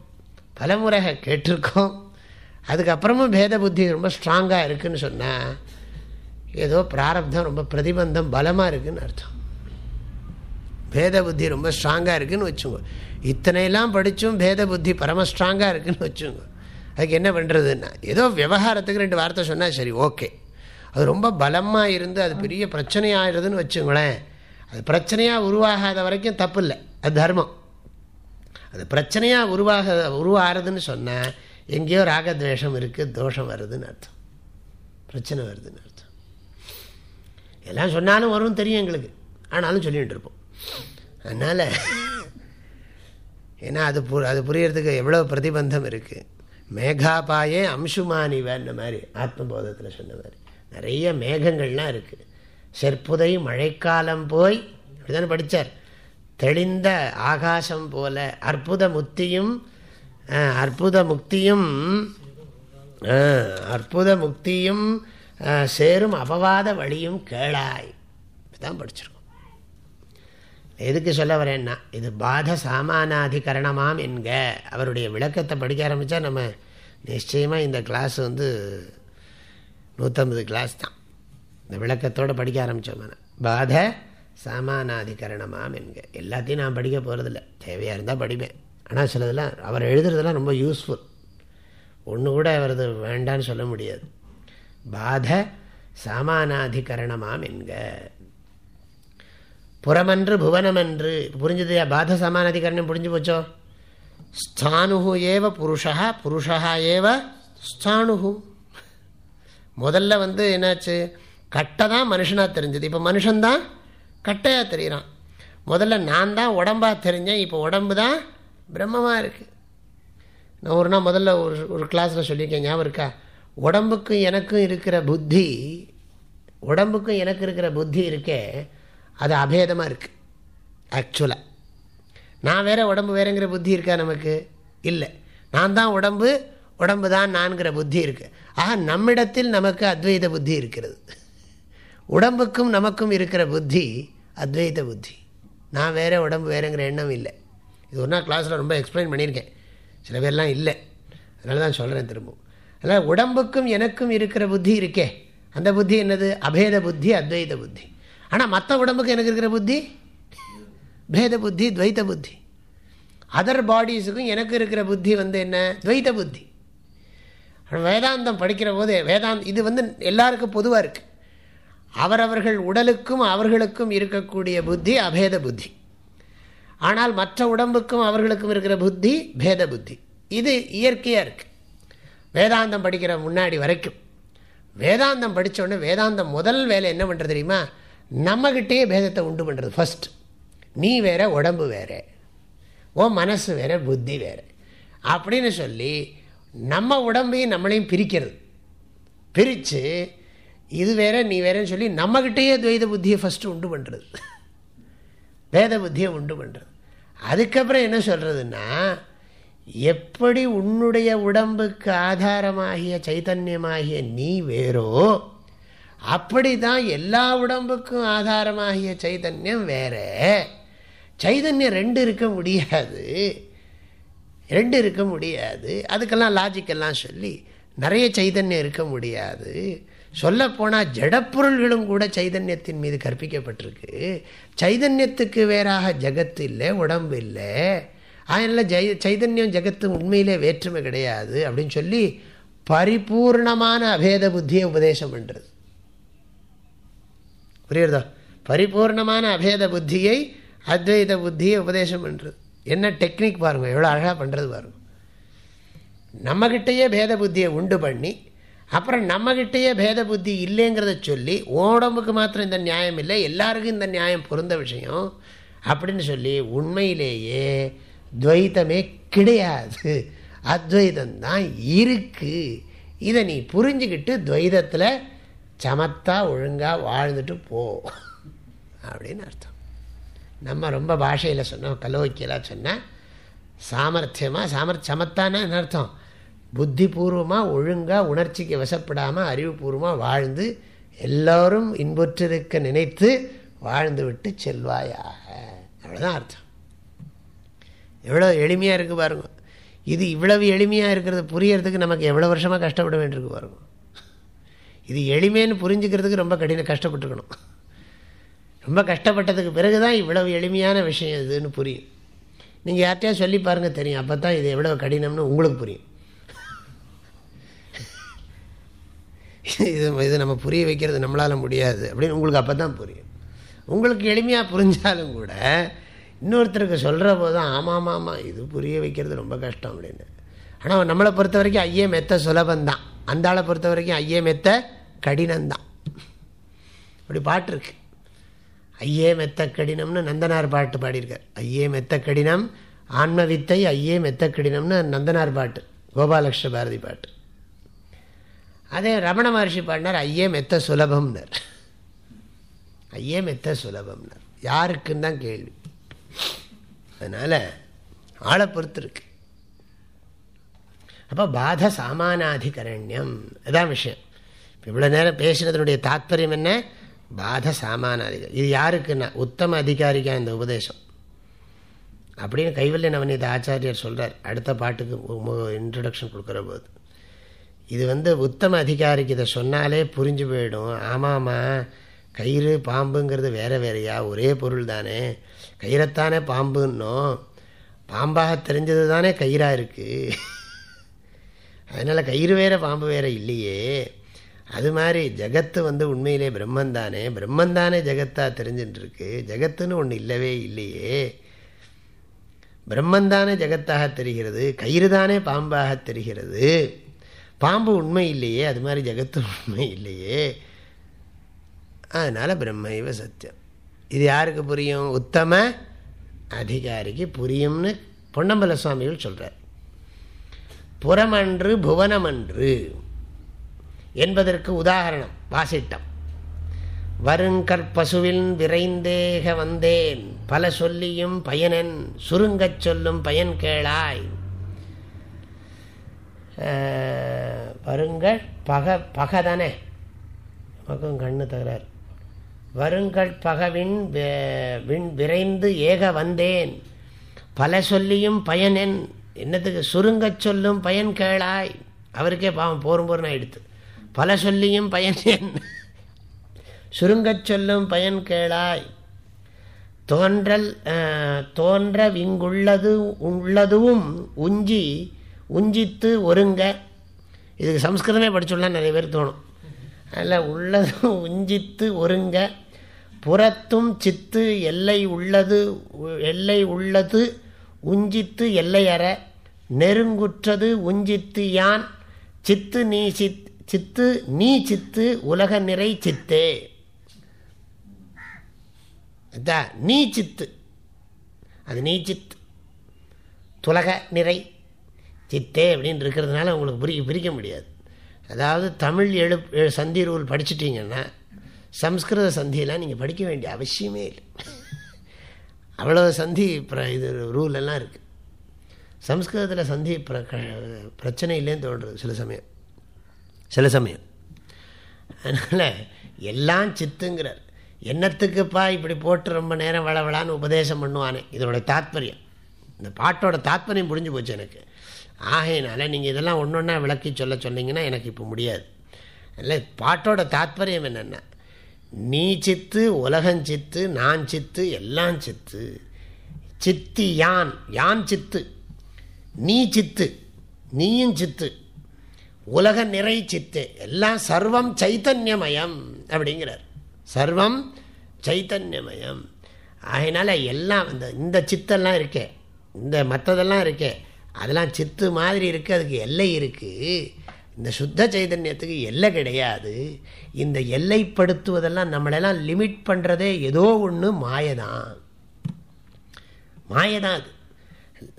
பலமுறை கேட்டிருக்கோம். அதுக்கப்புறமும் பேத புத்தி ரொம்ப ஸ்ட்ராங்காக இருக்குதுன்னு சொன்னால் ஏதோ பிராரப்தம் ரொம்ப பிரதிபந்தம் பலமாக இருக்குதுன்னு அர்த்தம். பேத புத்தி ரொம்ப ஸ்ட்ராங்காக இருக்குதுன்னு வச்சுங்க. இத்தனையெல்லாம் படித்தும் பேத புத்தி பரம ஸ்ட்ராங்காக இருக்குதுன்னு வச்சுங்க. அதுக்கு என்ன பண்ணுறதுன்னா ஏதோ விவகாரத்துக்கு ரெண்டு வார்த்தை சொன்னால் சரி ஓகே. அது ரொம்ப பலமாக இருந்து அது பெரிய பிரச்சனையாகிறதுன்னு வச்சுங்களேன். அது பிரச்சனையாக உருவாகாத வரைக்கும் தப்பு இல்லை அது தர்மம். அது பிரச்சனையாக உருவாக உருவாகிறதுன்னு சொன்னால் எங்கேயோ ராகத்வேஷம் இருக்குது தோஷம் வருதுன்னு அர்த்தம். பிரச்சனை வருதுன்னு அர்த்தம். எல்லாம் சொன்னாலும் வரும் தெரியும் எங்களுக்கு. ஆனாலும் சொல்லிகிட்டு இருப்போம். அதனால் ஏன்னா அது பு அது புரியறதுக்கு எவ்வளோ பிரதிபந்தம் இருக்குது மேகாபாயே அம்சுமானிவன்ற மாதிரி ஆத்மபோதத்தில் சொன்ன மாதிரி. நிறைய மேகங்கள்லாம் இருக்குது செற்புதை மழைக்காலம் போய் அப்படிதானே படித்தார் தெளிந்த ஆகாசம் போல அற்புத முக்தியும் அற்புத முக்தியும் அற்புத முக்தியும் சேரும் அபவாத வழியும் கேளாய். தான் படிச்சிருக்கோம். எதுக்கு சொல்ல வரேன்னா இது பாத சாமானாதிகரணமாம் என்க. அவருடைய விளக்கத்தை படிக்க ஆரம்பித்தா நம்ம நிச்சயமாக இந்த கிளாஸ் வந்து நூற்றம்பது கிளாஸ் தான். இந்த விளக்கத்தோடு படிக்க ஆரம்பித்தோம் பாத சாமானாதிகரணமாம் என்க. எல்லாத்தையும் நான் படிக்க போகிறதில்ல தேவையாக இருந்தால் படிப்பேன். ஆனால் சிலதெல்லாம் அவர் எழுதுறதெல்லாம் ரொம்ப யூஸ்ஃபுல் ஒன்று கூட அவரது வேண்டான்னு சொல்ல முடியாது. பாத சாமானாதிகரணமாம் என்க. புறமன்று புவனமன்று. புரிஞ்சது? பாத சமானதிகரணம் புரிஞ்சு போச்சோ? ஸ்தானுகு ஏவ புருஷா புருஷா ஏவ ஸ்தானுகு முதல்ல வந்து என்னாச்சு? கட்டை தான் மனுஷனாக தெரிஞ்சது. இப்போ மனுஷன்தான் கட்டையாக தெரிகிறான் முதல்ல நான் தான் உடம்பாக தெரிஞ்சேன். இப்போ உடம்பு தான் பிரம்மமாக இருக்குது நான் ஒரு நாள் முதல்ல ஒரு ஒரு கிளாஸில் சொல்லியிருக்கேன். ஞாபகம் இருக்கா? உடம்புக்கும் எனக்கும் இருக்கிற புத்தி உடம்புக்கும் எனக்கு இருக்கிற புத்தி இருக்கே அது அபேதமாக இருக்குது ஆக்சுவலாக நான் வேற உடம்பு வேறங்கிற புத்தி இருக்கா நமக்கு? இல்லை. நான் தான் உடம்பு உடம்பு தான் நான்கிற புத்தி இருக்குது ஆக நம்மிடத்தில் நமக்கு அத்வைத புத்தி இருக்கிறது. உடம்புக்கும் நமக்கும் இருக்கிற புத்தி அத்வைத புத்தி. நான் வேறு உடம்பு வேறுங்கிற எண்ணம் இல்லை. இது ஒரு நாள் கிளாஸில் ரொம்ப எக்ஸ்பிளைன் பண்ணியிருக்கேன். சில பேர்லாம் இல்லை. அதனால தான் சொல்கிறேன் திரும்பவும். அதனால் உடம்புக்கும் எனக்கும் இருக்கிற புத்தி இருக்கே. அந்த புத்தி என்னது? அபேத புத்தி அத்வைத புத்தி. ஆனால் மற்ற உடம்புக்கு எனக்கு இருக்கிற புத்தி? பேத புத்தி துவைத்த புத்தி. அதர் பாடிஸுக்கும் எனக்கு இருக்கிற புத்தி வந்து என்ன? துவைத புத்தி. வேதாந்தம் படிக்கிற போது வேதாந்தம் இது வந்து எல்லாருக்கும் பொதுவாக இருக்குது அவரவர்கள் உடலுக்கும் அவர்களுக்கும் இருக்கக்கூடிய புத்தி அபேத புத்தி. ஆனால் மற்ற உடம்புக்கும் அவர்களுக்கும் இருக்கிற புத்தி பேத புத்தி. இது இயற்கையாக இருக்குது வேதாந்தம் படிக்கிற முன்னாடி வரைக்கும். வேதாந்தம் படித்தோடனே வேதாந்தம் முதல் வேலை என்ன பண்ணுறது தெரியுமா? நம்மகிட்டே பேதத்தை உண்டு பண்ணுறது ஃபஸ்ட் நீ வேற உடம்பு வேறு. ஓ மனசு வேற புத்தி வேறு. அப்படின்னு சொல்லி நம்ம உடம்பையும் நம்மளையும் பிரிக்கிறது. பிரித்து இது வேற நீ வேறன்னு சொல்லி நம்மகிட்டேயே துவைத புத்தியை ஃபஸ்ட்டு உண்டு பண்ணுறது வேத புத்தியை உண்டு பண்ணுறது அதுக்கப்புறம் என்ன சொல்கிறதுன்னா எப்படி உன்னுடைய உடம்புக்கு ஆதாரமாகிய சைத்தன்யமாகிய நீ வேறோ அப்படி தான் எல்லா உடம்புக்கும் ஆதாரமாகிய சைதன்யம் வேற. சைதன்யம் ரெண்டு இருக்க முடியாது. ரெண்டு இருக்க முடியாது. அதுக்கெல்லாம் லாஜிக்கெல்லாம் சொல்லி நிறைய சைதன்யம் இருக்க முடியாது. சொல்லப்போனால் ஜடப்பொருள்களும் கூட சைதன்யத்தின் மீது கற்பிக்கப்பட்டிருக்கு. சைதன்யத்துக்கு வேறாக ஜகத்து இல்லை உடம்பு இல்லை. அதனால் ஜெய சைதன்யம் ஜெகத்து உண்மையிலே வேற்றுமை கிடையாது அப்படின்னு சொல்லி பரிபூர்ணமான அபேத புத்தியை உபதேசம் பண்ணுறது புரியுறதா? பரிபூர்ணமான அபேத புத்தியை அத்வைத புத்தியை உபதேசம் பண்ணுறது என்ன டெக்னிக் பாருங்கள் எவ்வளோ அழகாக பண்ணுறது பாருங்கள் நம்மக்கிட்டேயே பேத புத்தியை உண்டு பண்ணி அப்புறம் நம்மகிட்டயே பேத புத்தி இல்லைங்கிறத சொல்லி உடம்புக்கு மாத்திரம் இந்த நியாயம் இல்லை எல்லாருக்கும் இந்த நியாயம் பொருந்த விஷயம் அப்படின்னு சொல்லி உண்மையிலேயே துவைத்தமே கிடையாது. அத்வைதம் தான் இருக்குது இதை நீ புரிஞ்சுக்கிட்டு துவைதத்தில் சமத்தா ஒழுங்காக வாழ்ந்துட்டு போ. அப்படின்னு அர்த்தம். நம்ம ரொம்ப பாஷையில் சொன்னோம் கலோக்கியலாக சொன்னால் சாமர்த்தியமாக சாமரசியமத்தானா என்ன அர்த்தம்? புத்திபூர்வமாக ஒழுங்காக உணர்ச்சிக்கு வசப்படாமல் அறிவுபூர்வமாக வாழ்ந்து எல்லோரும் இன்புற்றிருக்க நினைத்து வாழ்ந்து விட்டு செல்வாயாக. அவ்வளோதான் அர்த்தம். எவ்வளோ எளிமையாக இருக்குது பாருங்க. இது இவ்வளவு எளிமையாக இருக்கிறது புரியறதுக்கு நமக்கு எவ்வளோ வருஷமாக கஷ்டப்பட வேண்டியிருக்கு பாருங்க. இது எளிமைன்னு புரிஞ்சுக்கிறதுக்கு ரொம்ப கடின கஷ்டப்பட்டுருக்கணும். ரொம்ப கஷ்டப்பட்டதுக்கு பிறகு தான் இவ்வளவு எளிமையான விஷயம் இதுன்னு புரியும். நீங்கள் யார்கிட்டயா சொல்லி பாருங்கள் தெரியும். அப்போ தான் இது எவ்வளோ கடினம்னு உங்களுக்கு புரியும். இது இது நம்ம புரிய வைக்கிறது நம்மளால் முடியாது அப்படின்னு உங்களுக்கு அப்போ தான் புரியும். உங்களுக்கு எளிமையாக புரிஞ்சாலும் கூட இன்னொருத்தருக்கு சொல்கிற போது தான் ஆமாம் ஆமாம் இது புரிய வைக்கிறது ரொம்ப கஷ்டம் அப்படின்னு. ஆனால் நம்மளை பொறுத்த வரைக்கும் ஐயே மெத்த சுலபந்தான் அந்த ஆளை பொறுத்த வரைக்கும் ஐயே மெத்த கடினம்தான். அப்படி பாட்டு இருக்கு ஐயே மெத்த கடினம்னு நந்தனார் பாட்டு பாடியிருக்கார். ஐயே மெத்த கடினம் ஆன்ம வித்தை ஐயே மெத்த கடினம்னு நந்தனார் பாட்டு கோபாலகிருஷ்ண பாரதி பாட்டு. அதே ரமண மகர்ஷி பாடினார் ஐயே மெத்த சுலபம்னர். ஐயே மெத்த சுலபம்னர். யாருக்குன்னு தான் கேள்வி. அதனால் ஆளை பொறுத்து இருக்கு. அப்போ பாத சாமானாதிகரண்யம் அதான் விஷயம். இவ்வளோ நேரம் பேசினதனுடைய தாத்பரியம் என்ன? பாத சாமானாதிகாரி இது யாருக்குன்னா? உத்தம அதிகாரிக்கா இந்த உபதேசம். அப்படின்னு கைவல்ய நவநீத ஆச்சாரியர் சொல்கிறார் அடுத்த பாட்டுக்கு இன்ட்ரடக்ஷன் கொடுக்குற போது. இது வந்து உத்தம அதிகாரிக்கு இதை சொன்னாலே புரிஞ்சு போயிடும். ஆமாம்மா கயிறு பாம்புங்கிறது வேற வேறையா? ஒரே பொருள் தானே. கயிறைத்தானே பாம்புன்னோம். பாம்பாக தெரிஞ்சது தானே கயிறாக இருக்குது அதனால் கயிறு வேற பாம்பு வேற இல்லையே. அது மாதிரி ஜகத்து வந்து உண்மையிலே பிரம்மந்தானே பிரம்மந்தானே ஜெகத்தாக தெரிஞ்சுட்டு இருக்கு ஜெகத்துன்னு ஒன்று இல்லவே இல்லையே. பிரம்மந்தானே ஜெகத்தாக தெரிகிறது. கயிறு தானே பாம்பாக தெரிகிறது. பாம்பு உண்மை இல்லையே. அது மாதிரி ஜெகத்து உண்மை இல்லையே. அதனால் பிரம்மைவ சத்தியம். இது யாருக்கு புரியும்? உத்தம அதிகாரிக்கு புரியும்னு பொன்னம்பல சுவாமிகள் சொல்கிறார் புறமன்று புவனமன்று. என்பதற்கு உதாரணம் வாசிட்டம். வருங்கற்பசுவில் விரைந்தேக வந்தேன் பல சொல்லியும் பயனன் சுருங்கச் சொல்லும் பயன் கேளாய். வருங்கள் பக பகதானே. நமக்கும் கண்ணு தகராறு. வருங்கள் பகவின் விண் விரைந்து ஏக வந்தேன் பல சொல்லியும் பயனென். என்னத்துக்கு? சுருங்கச் சொல்லும் பயன் கேளாய். அவருக்கே பாவம் போரும் போர்னா எடுத்து பல சொல்லியும் பயன் என் சுருங்கச் சொல்லும் பயன் கேளாய். தோன்றல் தோன்ற விங்குள்ளது உள்ளதும் உஞ்சி உஞ்சித்து ஒருங்க. இதுக்கு சம்ஸ்கிருதமே படிச்சுடலாம் நிறைய பேர் தோணும். அதில் உள்ளதும் உஞ்சித்து ஒருங்க. புறத்தும் சித்து எல்லை உள்ளது எல்லை உள்ளது உஞ்சித்து எல்லையற நெருங்குற்றது உஞ்சித்து யான் சித்து நீ சித் சித்து நீ சித்து உலக நிறை சித்தே. நீ சித்து. அது நீ சித்து. துலக நிறை சித்தே அப்படின்னு இருக்கிறதுனால உங்களுக்கு பிரி பிரிக்க முடியாது. அதாவது தமிழ் எழு சந்தி ரூல் படிச்சுட்டிங்கன்னா சம்ஸ்கிருத சந்தியெல்லாம் நீங்கள் படிக்க வேண்டிய அவசியமே இல்லை. அவ்வளோ சந்தி இது ரூல் எல்லாம் இருக்குது சம்ஸ்கிருதத்தில் சந்தி பிர பிரச்சனை இல்லைன்னு தோன்றுறது சில சமயம். சில சமயம். அதனால் எல்லாம் சித்துங்கிறார். என்னத்துக்குப்பா இப்படி போட்டு ரொம்ப நேரம் வளவளான்னு உபதேசம் பண்ணுவானே. இதனுடைய தாத்பரியம். இந்த பாட்டோட தாத்பரியம் புரிஞ்சு போச்சு எனக்கு. ஆகையினால நீங்கள் இதெல்லாம் ஒன்று ஒன்றா விளக்கி சொல்ல சொன்னீங்கன்னா எனக்கு இப்போ முடியாது. இல்லை பாட்டோட தாத்பரியம் என்னென்னா நீ சித்து உலகஞ்சித்து நான் சித்து எல்லாம் சித்து. சித்தி யான் யான் சித்து. நீ சித்து நீயும் சித்து. உலக நிறை சித்து. எல்லாம் சர்வம் சைத்தன்யமயம் அப்படிங்கிறார். சர்வம் சைத்தன்யமயம். அதனால் எல்லாம் இந்த இந்த சித்தெல்லாம் இருக்கே. இந்த மற்றதெல்லாம் இருக்கே. அதெல்லாம் சித்து மாதிரி இருக்குது அதுக்கு எல்லை இருக்குது இந்த சுத்த சைதன்யத்துக்கு எல்லை கிடையாது. இந்த எல்லைப்படுத்துவதெல்லாம் நம்மளெல்லாம் லிமிட் பண்ணுறதே ஏதோ ஒன்று மாயதான். மாயதான் அது.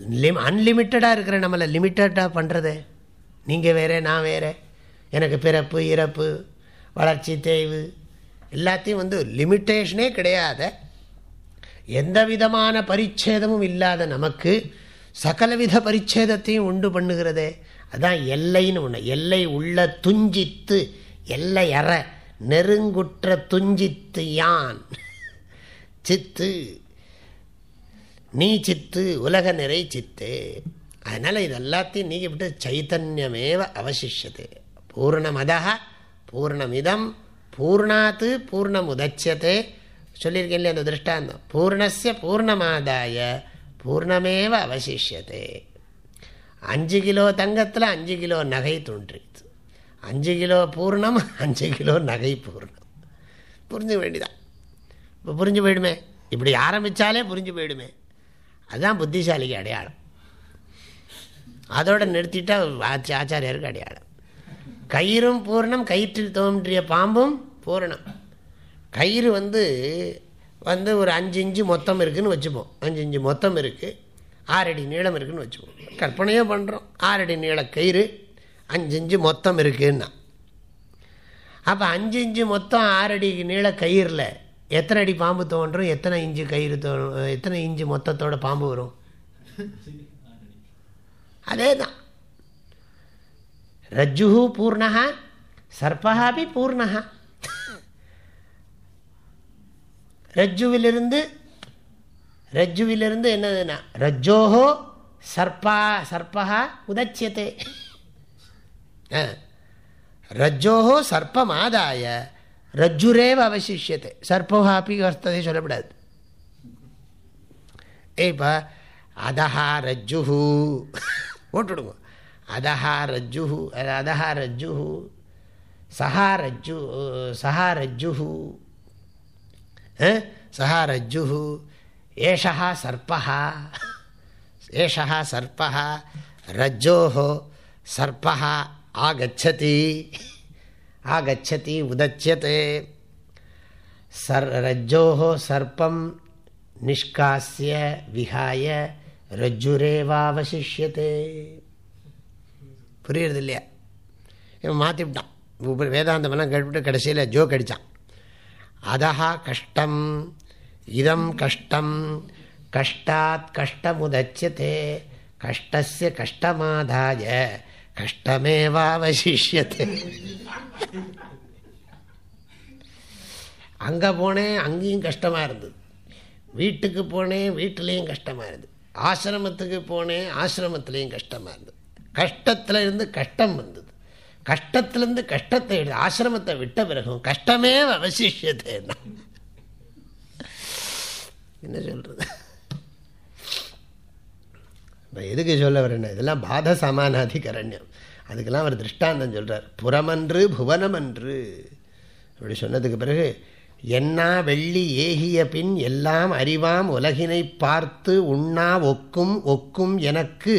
லிம் அன்லிமிட்டடாக இருக்கிற நம்மளை லிமிட்டடாக பண்ணுறதே நீங்கள் வேறு நான் வேறு. எனக்கு பிறப்பு இறப்பு வளர்ச்சி தேய்வு எல்லாத்தையும் வந்து லிமிட்டேஷனே கிடையாத எந்த விதமான பரிச்சேதமும் இல்லாத நமக்கு சகலவித பரிச்சேதத்தையும் உண்டு பண்ணுகிறதே. அதுதான் எல்லைன்னு ஒன்று எல்லை உள்ள துஞ்சித்து எல்லை அற நெருங்குற்ற துஞ்சித்து யான்? சித்து. நீ சித்து உலக நிறை சித்து. அதனால் இது எல்லாத்தையும் நீங்க விட்டு சைத்தன்யமேவ அவசிஷது பூர்ணமதா பூர்ணமிதம் பூர்ணாத்து பூர்ணமுதட்சியத்தை சொல்லியிருக்கேன் இல்லையா அந்த திருஷ்டாந்தம். பூர்ணஸ்ய பூர்ணமாதாய பூர்ணமேவ அவசிஷதே அஞ்சு கிலோ தங்கத்தில் அஞ்சு கிலோ நகை தோன்றிது அஞ்சு கிலோ பூர்ணம் அஞ்சு கிலோ நகை பூர்ணம். புரிஞ்சு வேண்டிதான். இப்போ புரிஞ்சு போயிடுமே. இப்படி ஆரம்பித்தாலே புரிஞ்சு போயிடுமே. அதுதான் புத்திசாலிக்கு அடையாளம். அதோட நிறுத்திட்டா ஆச்சாரியாருக்கு அடையாளம். கயிறும் பூர்ணம் கயிற்றில் தோன்றிய பாம்பும் பூரணம். கயிறு வந்து வந்து ஒரு அஞ்சு இஞ்சு மொத்தம் இருக்குதுன்னு வச்சுப்போம். அஞ்சு இஞ்சு மொத்தம் இருக்குது ஆறடி நீளம் இருக்குதுன்னு வச்சுப்போம். கற்பனையே பண்ணுறோம் ஆறடி நீள கயிறு அஞ்சு இஞ்சு மொத்தம் இருக்குன்னா. அப்போ அஞ்சு இஞ்சு மொத்தம் ஆறடி நீள கயிறில் எத்தனை அடி பாம்பு தோன்றும்? எத்தனை இஞ்சு கயிறு தோ எத்தனை இஞ்சு மொத்தத்தோட பாம்பு வரும்? அதே தான் ரஜ்ஜு பூர்ணகா சர்பகாபி பூர்ணகா ரஜ்ஜுவிலிருந்து ரஜ்ஜுவிலிருந்து என்னதுன்னா ரஜ்ஜோஹோ சர்பா சர்பகா உதச்சியத்தை ரஜ்ஜோஹோ சர்ப்பமாதாய ரஜ்ஜுரேவ அவசிஷியத்தை சர்ப்போஹாப்பி வர்த்ததே சொல்லப்படாது இப்போ அதஹா ரஜ்ஜு போட்டுடுங்க. அதஹா ரஜ்ஜு அதஹா ரஜ்ஜு சஹா ரஜ்ஜு சஹா ரஜ்ஜு சஹா ரஜ்ஜு ஏஷா சர்ப்பா ஏஷா சர்ப்பா ரஜ்ஜோ சர்ப்பா ஆகச்சதி ஆகச்சதி உதச்சதே. சர் ரஜ்ஜோ சர்ப்பம் நிஷ்காசிய விஹாய ரஜ்ஜுரேவாவசிஷ்யத்தை புரியுறது இல்லையா இவன் மாற்றிவிட்டான் வேதாந்தமெல்லாம் கேட்டுவிட்டு கடைசியில் ஜோக் அடித்தான் அதஹா கஷ்டம் இதம் கஷ்டம் கஷ்டாத் கஷ்டமுதச்சதே கஷ்டச கஷ்டமாதாய கஷ்டமேவாவசிஷ்யத்தை அங்கே போனேன் அங்கேயும் கஷ்டமாக இருந்தது. வீட்டுக்கு போனேன் வீட்டிலையும் கஷ்டமாக இருந்தது. ஆசிரமத்துக்கு போனேன் ஆசிரமத்துலேயும் கஷ்டமாக இருந்தது. கஷ்டத்தில் இருந்து கஷ்டம் வந்தது. கஷ்டத்துலேருந்து கஷ்டத்தை ஆசிரமத்தை விட்ட பிறகும் கஷ்டமே அவசிஷத்தை என்ன? சொல்கிறது இப்போ எதுக்கு சொல்ல வரேன்னா இதெல்லாம் பாத சமானாதிகரண்யம். அதுக்கெல்லாம் அவர் திருஷ்டாந்தம் சொல்கிறார் புறமன்று புவனமன்று. அப்படி சொன்னதுக்கு பிறகு என்னா வெள்ளி ஏகிய பின் எல்லாம் அறிவாம் உலகினை பார்த்து உண்ணா ஒக்கும் ஒக்கும் எனக்கு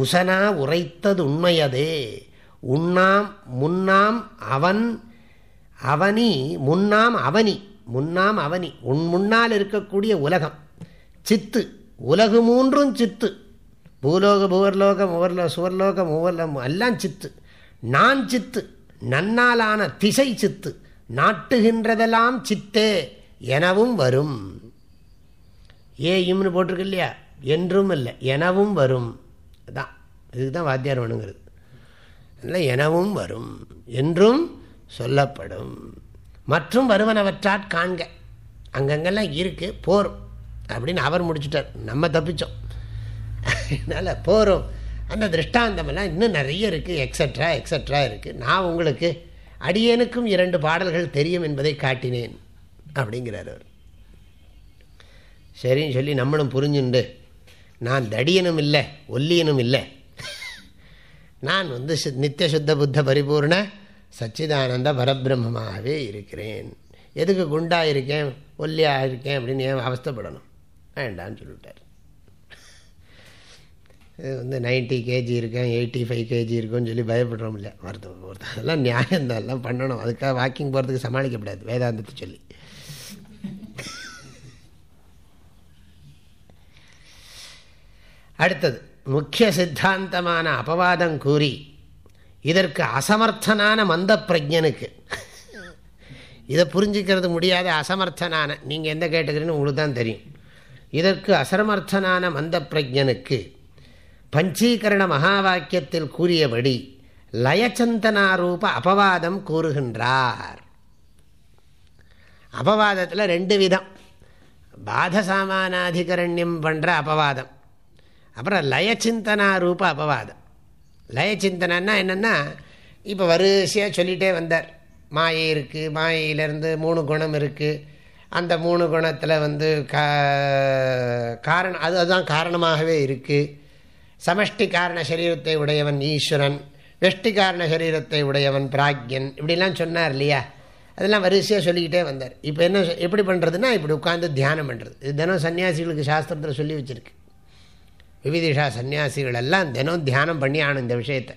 உசனா உரைத்தது உண்மையதே. உண்ணாம் முன்னாம் அவன் அவனி முன்னாம் அவனி முன்னாம் அவனி. உன் முன்னால் இருக்கக்கூடிய உலகம். சித்து உலகு மூன்றும் சித்து. பூலோக புவர்லோகம் உவர்லோ சுவர்லோகம் உவர்லம் எல்லாம் சித்து. நான் சித்து நன்னாலான திசை சித்து. நாட்டுகின்றதெல்லாம் சித்தே எனவும் வரும். ஏ இம்னு போட்டிருக்கு இல்லையா என்றும் இல்லை எனவும் வரும். அதான் இதுக்கு தான் வாத்தியார் வேணுங்கிறது இல்லை எனவும் வரும் என்றும் சொல்லப்படும். மற்றும் வருவனவற்றாற் காண்க. அங்கங்கெல்லாம் இருக்குது போரும். அப்படின்னு அவர் முடிச்சுட்டார். நம்ம தப்பிச்சோம். அதனால் போகிறோம் அந்த திருஷ்டாந்தமெல்லாம் இன்னும் நிறைய இருக்குது எக்ஸட்ரா எக்ஸட்ரா இருக்குது நான் உங்களுக்கு அடியேனுக்கும் இரண்டு பாடல்கள் தெரியும் என்பதை காட்டினேன் அப்படிங்கிறார் அவர். சரின்னு சொல்லி நம்மளும் புரிஞ்சுண்டு. நான் தடியனும் இல்லை ஒல்லியனும் இல்லை. நான் வந்து நித்திய சுத்த புத்த பரிபூர்ண சச்சிதானந்த பரபிரம்மமாகவே இருக்கிறேன். எதுக்கு குண்டாக இருக்கேன் ஒல்லியாக இருக்கேன் அப்படின்னு ஏன் அவஸ்தப்படணும். வேண்டான்னு சொல்லிட்டார் இது வந்து நைன்ட்டி கேஜி இருக்கேன் எயிட்டி ஃபைவ் கேஜி இருக்குன்னு சொல்லி பயப்படுறோம் இல்லை ஒருத்தர் ஒருத்தர் அதெல்லாம் நியாயம் தான் எல்லாம் பண்ணணும். அதுக்காக வாக்கிங் போகிறதுக்கு சமாளிக்கப்படாது வேதாந்தத்தை சொல்லி. அடுத்தது முக்கிய சித்தாந்தமான அபவாதம் கூறி இதற்கு அசமர்த்தனான மந்த பிரஜனுக்கு இதை புரிஞ்சிக்கிறது முடியாத அசமர்த்தனான நீங்கள் எந்த கேட்டுக்கிறீன்னு உங்களுக்கு தான் தெரியும். இதற்கு அசமர்த்தனான மந்த பிரஜனுக்கு பஞ்சீகரண மகா வாக்கியத்தில் கூறியபடி லயச்சந்தனாரூப அபவாதம் கூறுகின்றார். அபவாதத்தில் ரெண்டு விதம். பாதசாமானாதிகரண்யம் பண்ணுற அபவாதம். அப்புறம் லயச்சிந்தனாரூப அபவாதம். லயச்சிந்தனா என்னென்னா இப்போ வரிசையாக சொல்லிகிட்டே வந்தார். மாயை இருக்குது மாயையிலேருந்து மூணு குணம் இருக்குது அந்த மூணு குணத்தில் வந்து கா காரணம் அது அதுதான் காரணமாகவே இருக்குது சமஷ்டி காரண சரீரத்தை உடையவன் ஈஸ்வரன் வெஷ்டி காரண சரீரத்தை உடையவன் பிராக்யன் இப்படிலாம் சொன்னார் இல்லையா? அதெல்லாம் வரிசையாக சொல்லிக்கிட்டே வந்தார். இப்போ என்ன எப்படி பண்ணுறதுன்னா இப்படி உட்காந்து தியானம் பண்ணுறது இது தினம் சன்னியாசிகளுக்கு சாஸ்திரத்தில் சொல்லி வச்சுருக்கு. விவிதிஷா சன்னியாசிகள் எல்லாம் தினம் தியானம் பண்ணி ஆனும் இந்த விஷயத்தை.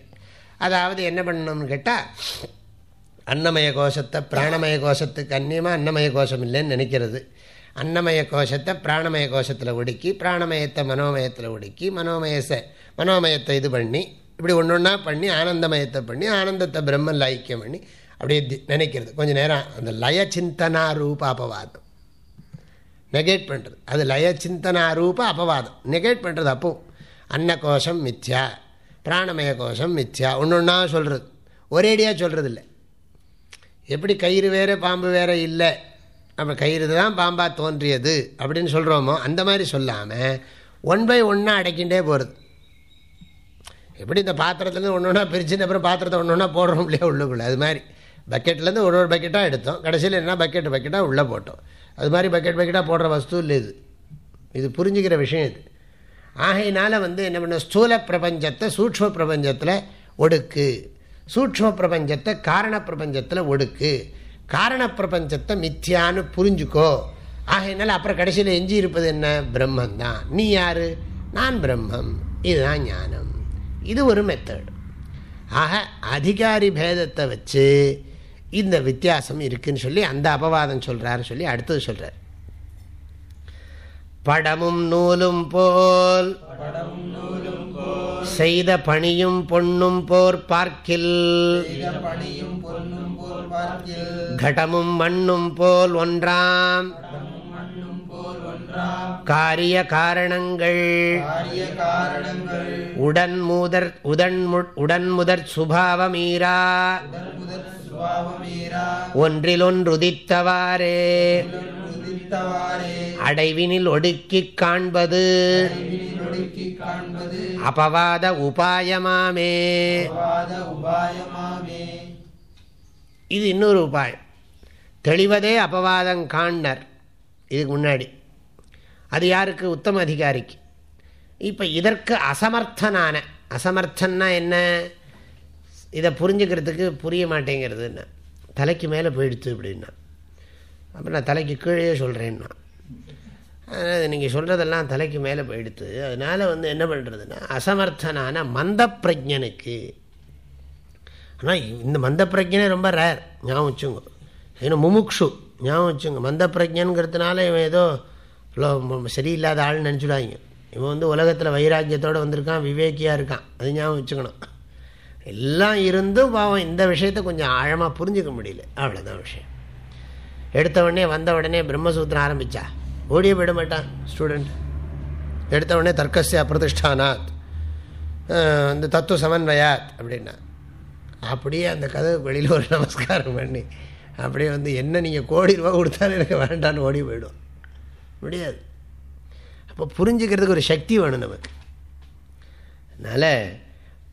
அதாவது என்ன பண்ணணும்னு கேட்டால் அன்னமய கோஷத்தை பிராணமய கோஷத்துக்கு அந்நியமாக அன்னமய கோஷம் இல்லைன்னு நினைக்கிறது. அன்னமய கோஷத்தை பிராணமய கோஷத்தில் ஒடுக்கி பிராணமயத்தை மனோமயத்தில் ஒடுக்கி மனோமயசை மனோமயத்தை இது பண்ணி இப்படி ஒன்று ஒன்றா பண்ணி ஆனந்தமயத்தை பண்ணி ஆனந்தத்தை பிரம்மன் லைக்கியம் பண்ணி அப்படியே நினைக்கிறது. கொஞ்சம் நேரம் அந்த லய சிந்தனா ரூப அபவாதம். நெகேட் பண்ணுறது அது லய சிந்தனா ரூப அபவாதம். நெகேட் பண்ணுறது அப்போ. அன்ன கோஷம் மித்யா பிராணமய கோஷம் மித்யா ஒன்று ஒன்றா சொல்கிறது ஒரேடியாக சொல்கிறது இல்லை எப்படி கயிறு வேறு பாம்பு வேறு இல்லை நம்ம கயிறு தான் பாம்பாக தோன்றியது அப்படின்னு சொல்கிறோமோ அந்த மாதிரி சொல்லாமல் ஒன் பை ஒன்னாக அடைக்கின்றே போகிறது எப்படி இந்த பாத்திரத்துலேருந்து ஒன்று ஒன்றா பிரிச்சுட்டு அப்புறம் பாத்திரத்தை ஒன்று ஒன்றா போடுறோம் இல்லையா உள்ளுக்குள்ளே? அது மாதிரி பக்கெட்லேருந்து ஒரு ஒரு பக்கெட்டாக எடுத்தோம். கடைசியில் என்ன பக்கெட் பக்கெட்டாக உள்ளே போட்டோம். அது மாதிரி பக்கெட் பக்கெட்டாக போடுற வஸ்து இல்லை இது. இது புரிஞ்சுக்கிற விஷயம் இது. ஆகையினால் வந்து என்ன பண்ண ஸ்தூல பிரபஞ்சத்தை சூக்ம பிரபஞ்சத்தில் ஒடுக்கு. சூக்ம பிரபஞ்சத்தை காரண பிரபஞ்சத்தில் ஒடுக்கு. காரண பிரபஞ்சத்தை மித்தியான்னு புரிஞ்சுக்கோ. ஆகையினால அப்புறம் கடைசியில் எஞ்சி இருப்பது என்ன? பிரம்மன் தான் நீ யார்? நான் பிரம்மம். இதுதான் ஞானம். இது ஒரு மெத்தட் ஆக அதிகாரி பேதத்தை வச்சு இந்த வித்தியாசம் இருக்குன்னு சொல்லி அந்த அபவாதம் சொல்கிறாருன்னு சொல்லி அடுத்தது சொல்கிறார் படமும் நூலும் போல் செய்த பணியும் பொன்னும் போர் பார்க்கில். கடமும் மண்ணும் போல் ஒன்றாம். காரிய காரணங்கள். உடன் உடன் உடன் முதற் சுபாவமீரா. ஒன்றிலொன்றுதித்தவாறே. அடைவினில் ஒடுக்கிக் காண்பது. அபவாத உபாயமாமே. இது இன்னொரு உபாயம். தெளிவதே அபவாதம் காண்னர். இதுக்கு முன்னாடி. அது யாருக்கு? உத்தம அதிகாரிக்கு. இப்போ இதற்கு அசமர்த்தனான. அசமர்த்தன்னா என்ன? இதை புரிஞ்சுக்கிறதுக்கு புரிய மாட்டேங்கிறதுன்னா. தலைக்கு மேலே போயிடுத்து அப்படின்னா அப்போ நான் தலைக்கு கீழே சொல்கிறேன்னா அதனால் நீங்கள் சொல்கிறதெல்லாம் தலைக்கு மேலே போயிடுத்து. அதனால் வந்து என்ன பண்ணுறதுன்னா அசமர்த்தனான மந்த பிரஜனுக்கு ஆனால் இந்த மந்த பிரஜனை ரொம்ப ரேர் ஞாபகம் வச்சுங்க ஏன்னா முமுக்ஷு ஞாபகம் வச்சுங்க மந்த பிரஜனுங்கிறதுனால இவன் ஏதோ சரியில்லாத ஆள்னு நினச்சிடாங்க இவன் வந்து உலகத்தில் வைராக்கியத்தோடு வந்திருக்கான் விவேக்கியாக இருக்கான். அது ஞாபகம் வச்சுக்கணும். எல்லாம் இருந்தும் பாவம் இந்த விஷயத்த கொஞ்சம் ஆழமாக புரிஞ்சுக்க முடியல. அவ்வளோதான் விஷயம். எடுத்த உடனே வந்த உடனே பிரம்மசூத்திரம் ஆரம்பித்தா ஓடியே விட மாட்டான் ஸ்டூடெண்ட் எடுத்த உடனே தர்க்கசிய பிரதிஷ்டானாத். இந்த தத்துவ சமன்வயாத் அப்படின்னா. அப்படியே அந்த கதவு வெளியில் ஒரு நமஸ்காரம் பண்ணி அப்படியே வந்து என்ன நீங்கள் கோடி ரூபா கொடுத்தாலும் எனக்கு வேண்டான்னு ஓடி போயிடும். முடியாது. அப்போ புரிஞ்சுக்கிறதுக்கு ஒரு சக்தி வேணும் நமக்கு. அதனால்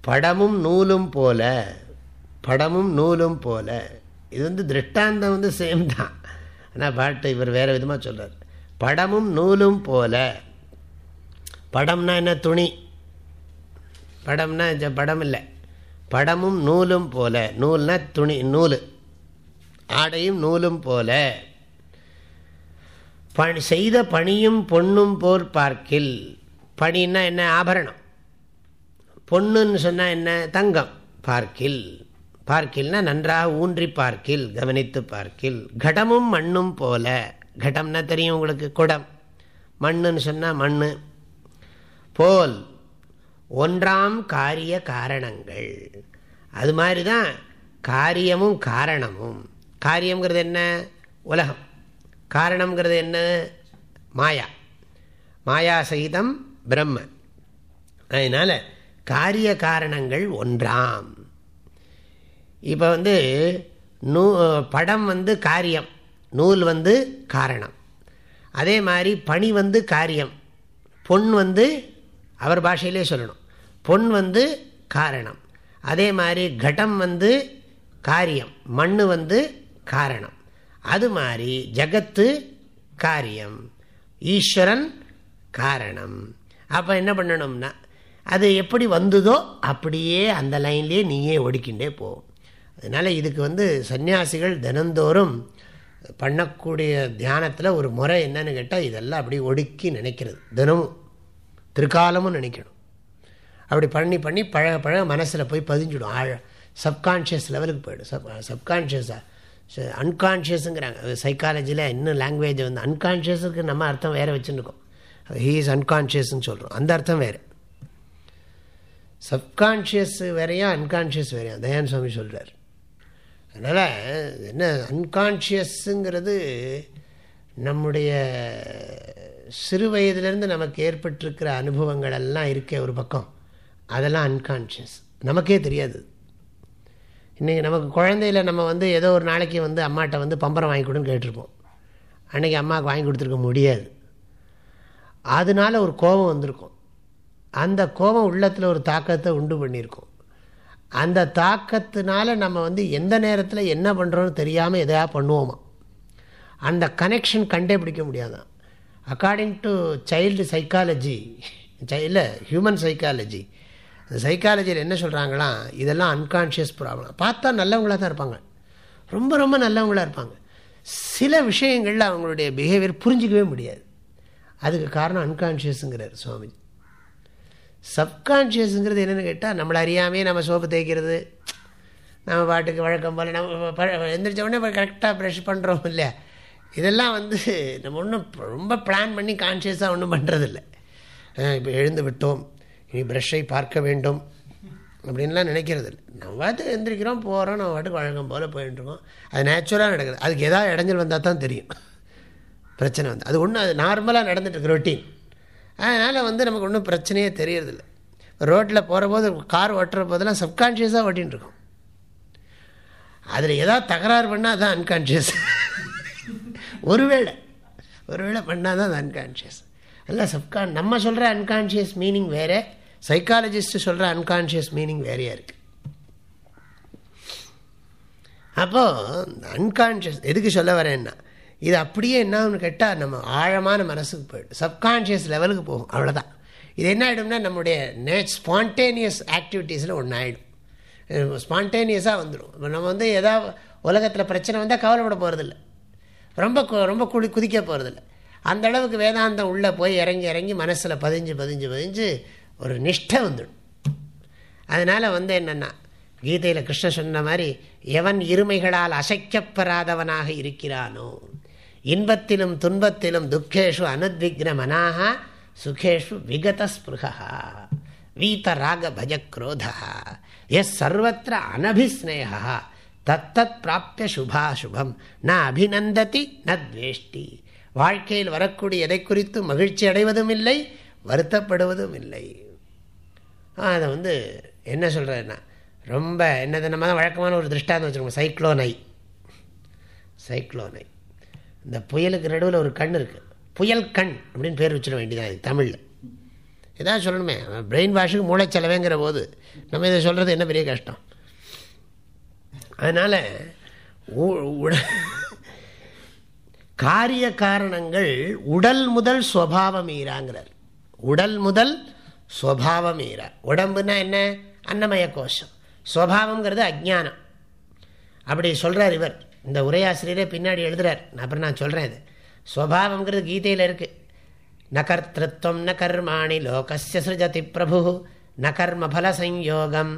படமும் நூலும் போல படமும் நூலும் போல இது வந்து திருஷ்டாந்தம் வந்து சேம் தான். ஆனால் பாட்டு இவர் வேறு விதமாக சொல்கிறார் படமும் நூலும் போல படம்னா என்ன துணி? படம்னா படம் இல்லை படமும் நூலும் போல. நூல்னா துணி நூல். ஆடையும் நூலும் போல. பணி செய்த பணியும் பொண்ணும் போல் பார்க்கில். பணின்னா என்ன? ஆபரணம். பொண்ணுன்னு சொன்னால் என்ன? தங்கம் பார்க்கில். பார்க்கில்னா நன்றாக ஊன்றி பார்க்கில் கவனித்து பார்க்கில். கடமும் மண்ணும் போல. கடம்னா தெரியும் உங்களுக்கு? குடம். மண்ணுன்னு சொன்னால் மண் போல். ஒன்றாம் காரிய காரணங்கள். அது மாதிரி தான் காரியமும் காரணமும். காரியங்கிறது என்ன? உலகம். காரணங்கிறது என்ன? மாயா. மாயா சகிதம் பிரம்ம. அதனால் காரிய காரணங்கள் ஒன்றாம். இப்போ வந்து நூ படம் வந்து காரியம். நூல் வந்து காரணம். அதே மாதிரி பணி வந்து காரியம். பொன் வந்து அவர் பாஷையிலே சொல்லணும். பொன் வந்து காரணம். அதே மாதிரி கடம் வந்து காரியம் மண் வந்து காரணம். அது மாதிரி ஜகத்து காரியம் ஈஸ்வரன் காரணம். அப்போ என்ன பண்ணணும்னா அது எப்படி வந்ததோ அப்படியே அந்த லைன்லேயே நீயே ஒடிக்கின்றே போ. அதனால் இதுக்கு வந்து சன்னியாசிகள் தினந்தோறும் பண்ணக்கூடிய தியானத்தில் ஒரு முறை என்னன்னு கேட்டால் இதெல்லாம் அப்படி ஒடுக்கி நினைக்கிறது. தினமும் திருக்காலமும் நினைக்கணும். அப்படி பண்ணி பண்ணி பழக பழக மனசில் போய் பதிஞ்சிடும் ஆழ. சப்கான்ஷியஸ் லெவலுக்கு போய்டும். சப் சப்கான்ஷியஸாக அன்கான்ஷியஸுங்கிறாங்க சைக்காலஜியில் இன்னும் லாங்குவேஜ் வந்து அன்கான்ஷியஸுக்கு நம்ம அர்த்தம் வேறு வச்சுருக்கோம் ஹீ இஸ் அன்கான்ஷியஸ்ன்னு சொல்கிறோம் அந்த அர்த்தம் வேறு. சப்கான்ஷியஸ் வேறையா அன்கான்ஷியஸ் வேறையா? தயான் சுவாமி சொல்கிறார் அதனால் என்ன அன்கான்ஷியஸுங்கிறது நம்முடைய சிறு வயதுலேருந்து நமக்கு ஏற்பட்டிருக்கிற அனுபவங்கள் எல்லாம் இருக்கே ஒரு பக்கம். அதெல்லாம் அன்கான்ஷியஸ் நமக்கே தெரியாது. இன்றைக்கி நமக்கு குழந்தையில் நம்ம வந்து ஏதோ ஒரு நாளைக்கு வந்து அம்மாட்ட வந்து பம்பரம் வாங்கி கொடுன்னு கேட்டிருப்போம். அன்றைக்கி அம்மாவுக்கு வாங்கி கொடுத்துருக்க முடியாது. அதனால ஒரு கோபம் வந்திருக்கும். அந்த கோபம் உள்ளத்தில் ஒரு தாக்கத்தை உண்டு பண்ணியிருக்கோம். அந்த தாக்கத்தினால நம்ம வந்து எந்த நேரத்தில் என்ன பண்ணுறோன்னு தெரியாமல் எதையா பண்ணுவோமா? அந்த கனெக்ஷன் கண்டே பிடிக்க முடியாதான். அக்கார்டிங் டு சைல்டு சைக்காலஜி இல்லை ஹியூமன் சைக்காலஜி சைக்காலஜியில் என்ன சொல்கிறாங்களாம் இதெல்லாம் அன்கான்ஷியஸ் ப்ராப்ளம் பார்த்தா நல்லவங்களாக தான் இருப்பாங்க. ரொம்ப ரொம்ப நல்லவங்களாக இருப்பாங்க. சில விஷயங்களில் அவங்களுடைய பிஹேவியர் புரிஞ்சிக்கவே முடியாது. அதுக்கு காரணம் அன்கான்ஷியஸுங்கிறார் சுவாமிஜி. சப்கான்ஷியஸுங்கிறது என்னென்னு கேட்டால் நம்மளை அறியாமே நம்ம சோப்பு தேய்க்கிறது. நம்ம பாட்டுக்கு வழக்கம் போல் நம்ம எந்திரிச்ச உடனே கரெக்டாக ப்ரெஷ் பண்ணுறோம் இல்லையா? இதெல்லாம் வந்து நம்ம ஒன்றும் ரொம்ப பிளான் பண்ணி கான்ஷியஸாக ஒன்றும் பண்ணுறதில்ல இப்போ எழுந்து விட்டோம். இனி ப்ரஷ்ஷை பார்க்க வேண்டும். அப்படின்லாம் நினைக்கிறது இல்லை நம்ம பார்த்து எந்திரிக்கிறோம் போகிறோம் நம்ம பாட்டுக்கு வழக்கம் போல் போயிட்டுருக்கோம் அது நேச்சுரலாக நடக்குது. அதுக்கு எதாவது இடைஞ்சல் வந்தால் தான் தெரியும். பிரச்சனை வந்து அது ஒன்றும் அது நார்மலாக நடந்துட்டுருக்கு ரொட்டீன் அதனால் வந்து நமக்கு ஒன்றும் பிரச்சனையே தெரியறதில்ல. ரோட்டில் போகிற போது கார் ஓட்டுற போதெல்லாம் சப்கான்ஷியஸாக ஓட்டின்னு இருக்கும் அதில் எதாவது தகராறு பண்ணால் அதுதான் அன்கான்ஷியஸ் ஒருவேளை ஒருவேளை பண்ணால் தான் அது அன்கான்ஷியஸ் அல்ல சப்கான் நம்ம சொல்கிற அன்கான்ஷியஸ் மீனிங் வேறு. சைக்காலஜிஸ்ட் சொல்கிற அன்கான்ஷியஸ் மீனிங் வேறையாக இருக்குது அப்போது அன்கான்ஷியஸ் எதுக்கு சொல்ல வரேன்னா இது அப்படியே என்னன்னு கேட்டால் நம்ம ஆழமான மனசுக்கு போயிடும். சப்கான்ஷியஸ் லெவலுக்கு போகும் அவ்வளோதான் இது என்ன ஆகிடும்னா நம்முடைய நே ஸ்பான்டேனியஸ் ஆக்டிவிட்டீஸில் ஒன்று ஆகிடும் ஸ்பான்டேனியஸாக வந்துடும் இப்போ நம்ம வந்து எதாவது உலகத்தில் பிரச்சனை வந்தால் கவலைப்பட போகிறதில்ல ரொம்ப ரொம்ப குடி குதிக்க போகிறதில்ல அந்த அளவுக்கு வேதாந்தம் உள்ளே போய் இறங்கி இறங்கி மனசில் பதிஞ்சு பதிஞ்சு பதிஞ்சு ஒரு நிஷ்டை வந்துடும். அதனால் வந்து என்னென்னா கீதையில் கிருஷ்ணன் சொன்ன மாதிரி எவன் இருமைகளால் அசைக்கப்பெறாதவனாக இருக்கிறானோ இன்பத்திலும் துன்பத்திலும் துக்கேஷு அனுத்விக்ன மனாக சுகேஷு விகத ஸ்பிருகா வீத பஜக்ரோதா எஸ் சர்வத்திர அனபிஸ்னேகா தத்தத் பிராப்திய சுபாசுபம் ந அபிநந்ததி நத்வேஷ்டி வாழ்க்கையில் வரக்கூடிய எதை குறித்து மகிழ்ச்சி அடைவதும் இல்லை வருத்தப்படுவதும் இல்லை அதை வந்து என்ன சொல்கிறதுன்னா ரொம்ப என்னது நம்ம தான் வழக்கமான ஒரு திருஷ்டாந்தம் வச்சுருக்கோம். சைக்ளோனை. சைக்ளோனை. இந்த புயலுக்கு நடுவில் ஒரு கண் இருக்குது புயல் கண் அப்படின்னு பேர் வச்சிட வேண்டியதான் இது தமிழில். ஏதாவது சொல்லணுமே. பிரெயின் வாஷுக்கு மூளைச்செலவேங்கிற போது நம்ம இதை சொல்கிறது என்ன பெரிய கஷ்டம்? அதனால் காரிய காரணங்கள் உடல் முதல் ஸ்வபாவம் ஈராங்கிறார். உடல் முதல் ஸ்வபாவம் ஈரா உடம்புனா என்ன அன்னமய கோஷம் ஸ்வபாவங்கிறது அஜானம் அப்படி சொல்கிறார் இவர் இந்த உரையாசிரியரே பின்னாடி எழுதுறார் அப்புறம் நான் சொல்கிறேன் இது ஸ்வபாவங்கிறது கீதையில் இருக்குது ந கர்த்தம் ந கர்மாணி லோகஸ்ய சிருஜதி பிரபு ந கர்மபல சம்யோகம்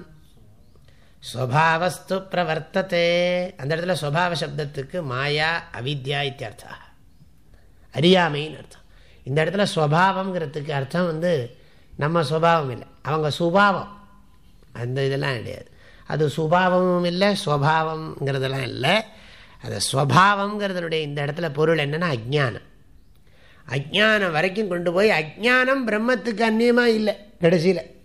ஸ்வபாவஸ்து பிரவர்த்ததே அந்த இடத்துல ஸ்வபாவ சப்தத்துக்கு மாயா அவித்யா இத்தியர்த்தா அறியாமைன்னு அர்த்தம் இந்த இடத்துல ஸ்வபாவங்கிறதுக்கு அர்த்தம் வந்து நம்ம சுபாவம் இல்லை. அவங்க சுபாவம். அந்த இதெல்லாம் கிடையாது. அது சுபாவமும் இல்லை ஸ்வபாவங்கிறதெல்லாம் இல்லை. அது ஸ்வபாவங்கிறதுனுடைய இந்த இடத்துல பொருள் என்னென்னா அஜ்ஞானம். அஜ்ஞானம் வரைக்கும் கொண்டு போய் அஜ்ஞானம் பிரம்மத்துக்கு அந்நியமாக இல்லை கடைசியில்.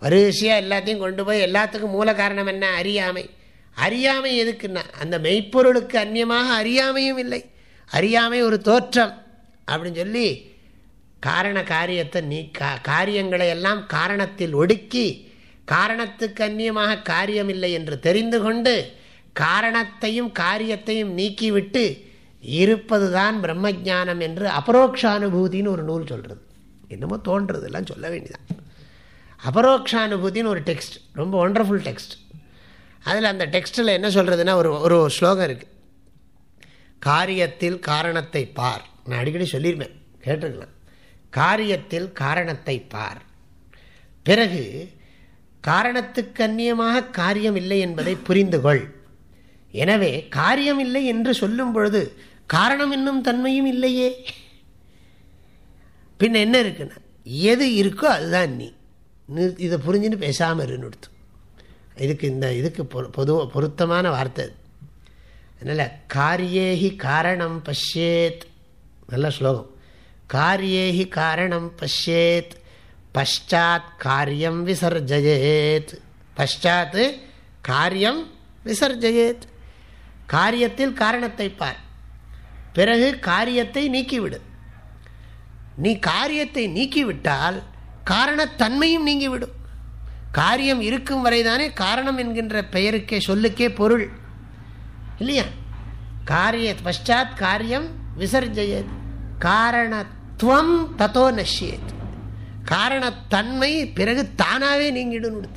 வரிசையாக எல்லாத்தையும் கொண்டு போய் எல்லாத்துக்கும் மூல காரணம் என்ன? அறியாமை. அறியாமை எதுக்குன்னா அந்த மெய்ப்பொருளுக்கு அந்நியமாக அறியாமையும் இல்லை. அறியாமை ஒரு தோற்றம் அப்படின்னு சொல்லி காரண காரியத்தை நீ கா காரியங்களை எல்லாம் காரணத்தில் ஒடுக்கி காரணத்துக்கு அந்நியமாக காரியம் இல்லை என்று தெரிந்து கொண்டு காரணத்தையும் காரியத்தையும் நீக்கிவிட்டு இருப்பது தான் பிரம்மஜானம் என்று அபரோக்ஷானுபூதின்னு ஒரு நூல் சொல்கிறது என்னமோ தோன்றதெல்லாம் சொல்ல வேண்டியதான் அபரோக்ஷானுபூதின்னு ஒரு டெக்ஸ்ட் ரொம்ப ஒண்டர்ஃபுல் டெக்ஸ்ட். அதில் அந்த டெக்ஸ்ட்டில் என்ன சொல்கிறதுனா ஒரு ஒரு ஸ்லோகம் இருக்குது காரியத்தில் காரணத்தை பார். நான் அடிக்கடி சொல்லியிருப்பேன் கேட்டிருக்கலாம் காரியத்தில் காரணத்தை பார். பிறகு காரணத்துக்கு அந்நியமாக காரியம் இல்லை என்பதை புரிந்து கொள் எனவே காரியம் இல்லை என்று சொல்லும் பொழுது காரணம் என்னும் தன்மையும் இல்லையே. பின்ன என்ன இருக்குன்னா எது இருக்கோ அதுதான் நீ. இதை புரிஞ்சுன்னு பேசாமல் இருந்துடுத்து இதுக்கு இந்த இதுக்கு பொது பொருத்தமான வார்த்தை அதனால் காரியேகி காரணம் பஷ்யேத். நல்ல ஸ்லோகம். காரியேஹி காரணம் பஷ்யேத். பஷாத் காரியம் விசர்ஜயேத். பஷாத்து காரியம் விசர்ஜயேத். காரியத்தில் காரணத்தை பார். பிறகு காரியத்தை நீக்கிவிடு. நீ காரியத்தை நீக்கிவிட்டால் காரணத்தன்மையும் நீங்கிவிடும். காரியம் இருக்கும் வரைதானே காரணம் என்கின்ற பெயருக்கே சொல்லுக்கே பொருள். இல்லையா? காரிய பஷாத் காரியம் விசர்ஜயத். துவம் தத்தோ நஷ்யேத். காரணத்தன்மை பிறகு தானாகவே நீங்கிடுன்னு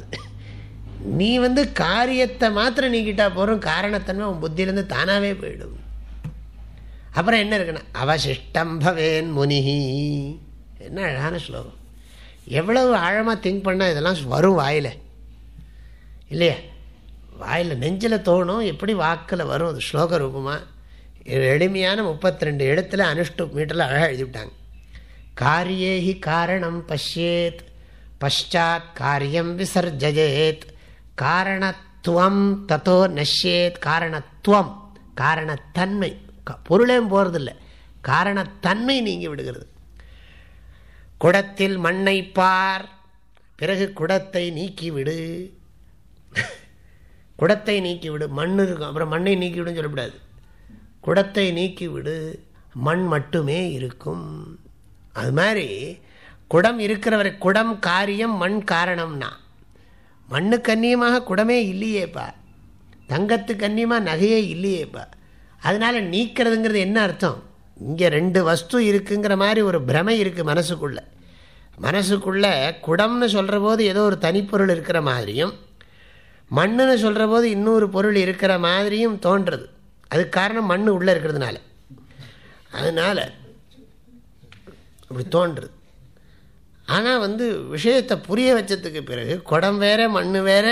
நீ வந்து காரியத்தை மாத்திரம் நீக்கிட்டா போகிறோம் காரணத்தன்மை உன் புத்தியிலேருந்து தானாகவே போயிடும். அப்புறம் என்ன இருக்குன்னா அவசிஷ்டம் பவேன் முனிஹி. என்ன அழகான ஸ்லோகம். எவ்வளவு ஆழமாக திங்க் பண்ணால் இதெல்லாம் வரும் வாயில். இல்லையா? வாயில் நெஞ்சில் தோணும் எப்படி வாக்கில் வரும் அது ஸ்லோக ரூபமாக எளிமையான முப்பத்தி ரெண்டு எழுத்தில் அனுஷ்டு மீட்டரில் அழகாக எழுதிவிட்டாங்க. காரியேஹி காரணம் பசியேத் பஷாத் காரியம் விசர்ஜயேத் காரணத்துவம் தத்தோ நஷ்யேத் காரணத்துவம் காரணத்தன்மை பொருளேம் போகிறதில்ல காரணத்தன்மை நீங்கி விடுகிறது. குடத்தில் மண்ணை பார் பிறகு குடத்தை நீக்கிவிடு. குடத்தை நீக்கிவிடு. மண் இருக்கும் அப்புறம் மண்ணை நீக்கிவிடுன்னு சொல்லக்கூடாது குடத்தை நீக்கிவிடு. மண் மட்டுமே இருக்கும். அது மாதிரி குடம் இருக்கிறவரை குடம் காரியம் மண் காரணம்னா. மண்ணுக்கு அந்நியமாக குடமே இல்லையேப்பா தங்கத்துக்கு அந்நியமாக நகையே இல்லையேப்பா அதனால் நீக்கிறதுங்கிறது என்ன அர்த்தம்? இங்கே ரெண்டு வஸ்து இருக்குங்கிற மாதிரி ஒரு பிரமை இருக்குது மனசுக்குள்ளே. மனசுக்குள்ளே குடம்னு சொல்கிற போது ஏதோ ஒரு தனிப்பொருள் இருக்கிற மாதிரியும் மண்ணுன்னு சொல்கிற போது இன்னொரு பொருள் இருக்கிற மாதிரியும் தோன்றுறது அதுக்கு காரணம் மண் உள்ளே இருக்கிறதுனால. அதனால் அப்படி தோன்றுறது ஆனால் வந்து விஷயத்தை புரிய வச்சதுக்கு பிறகு குடம் வேற மண் வேற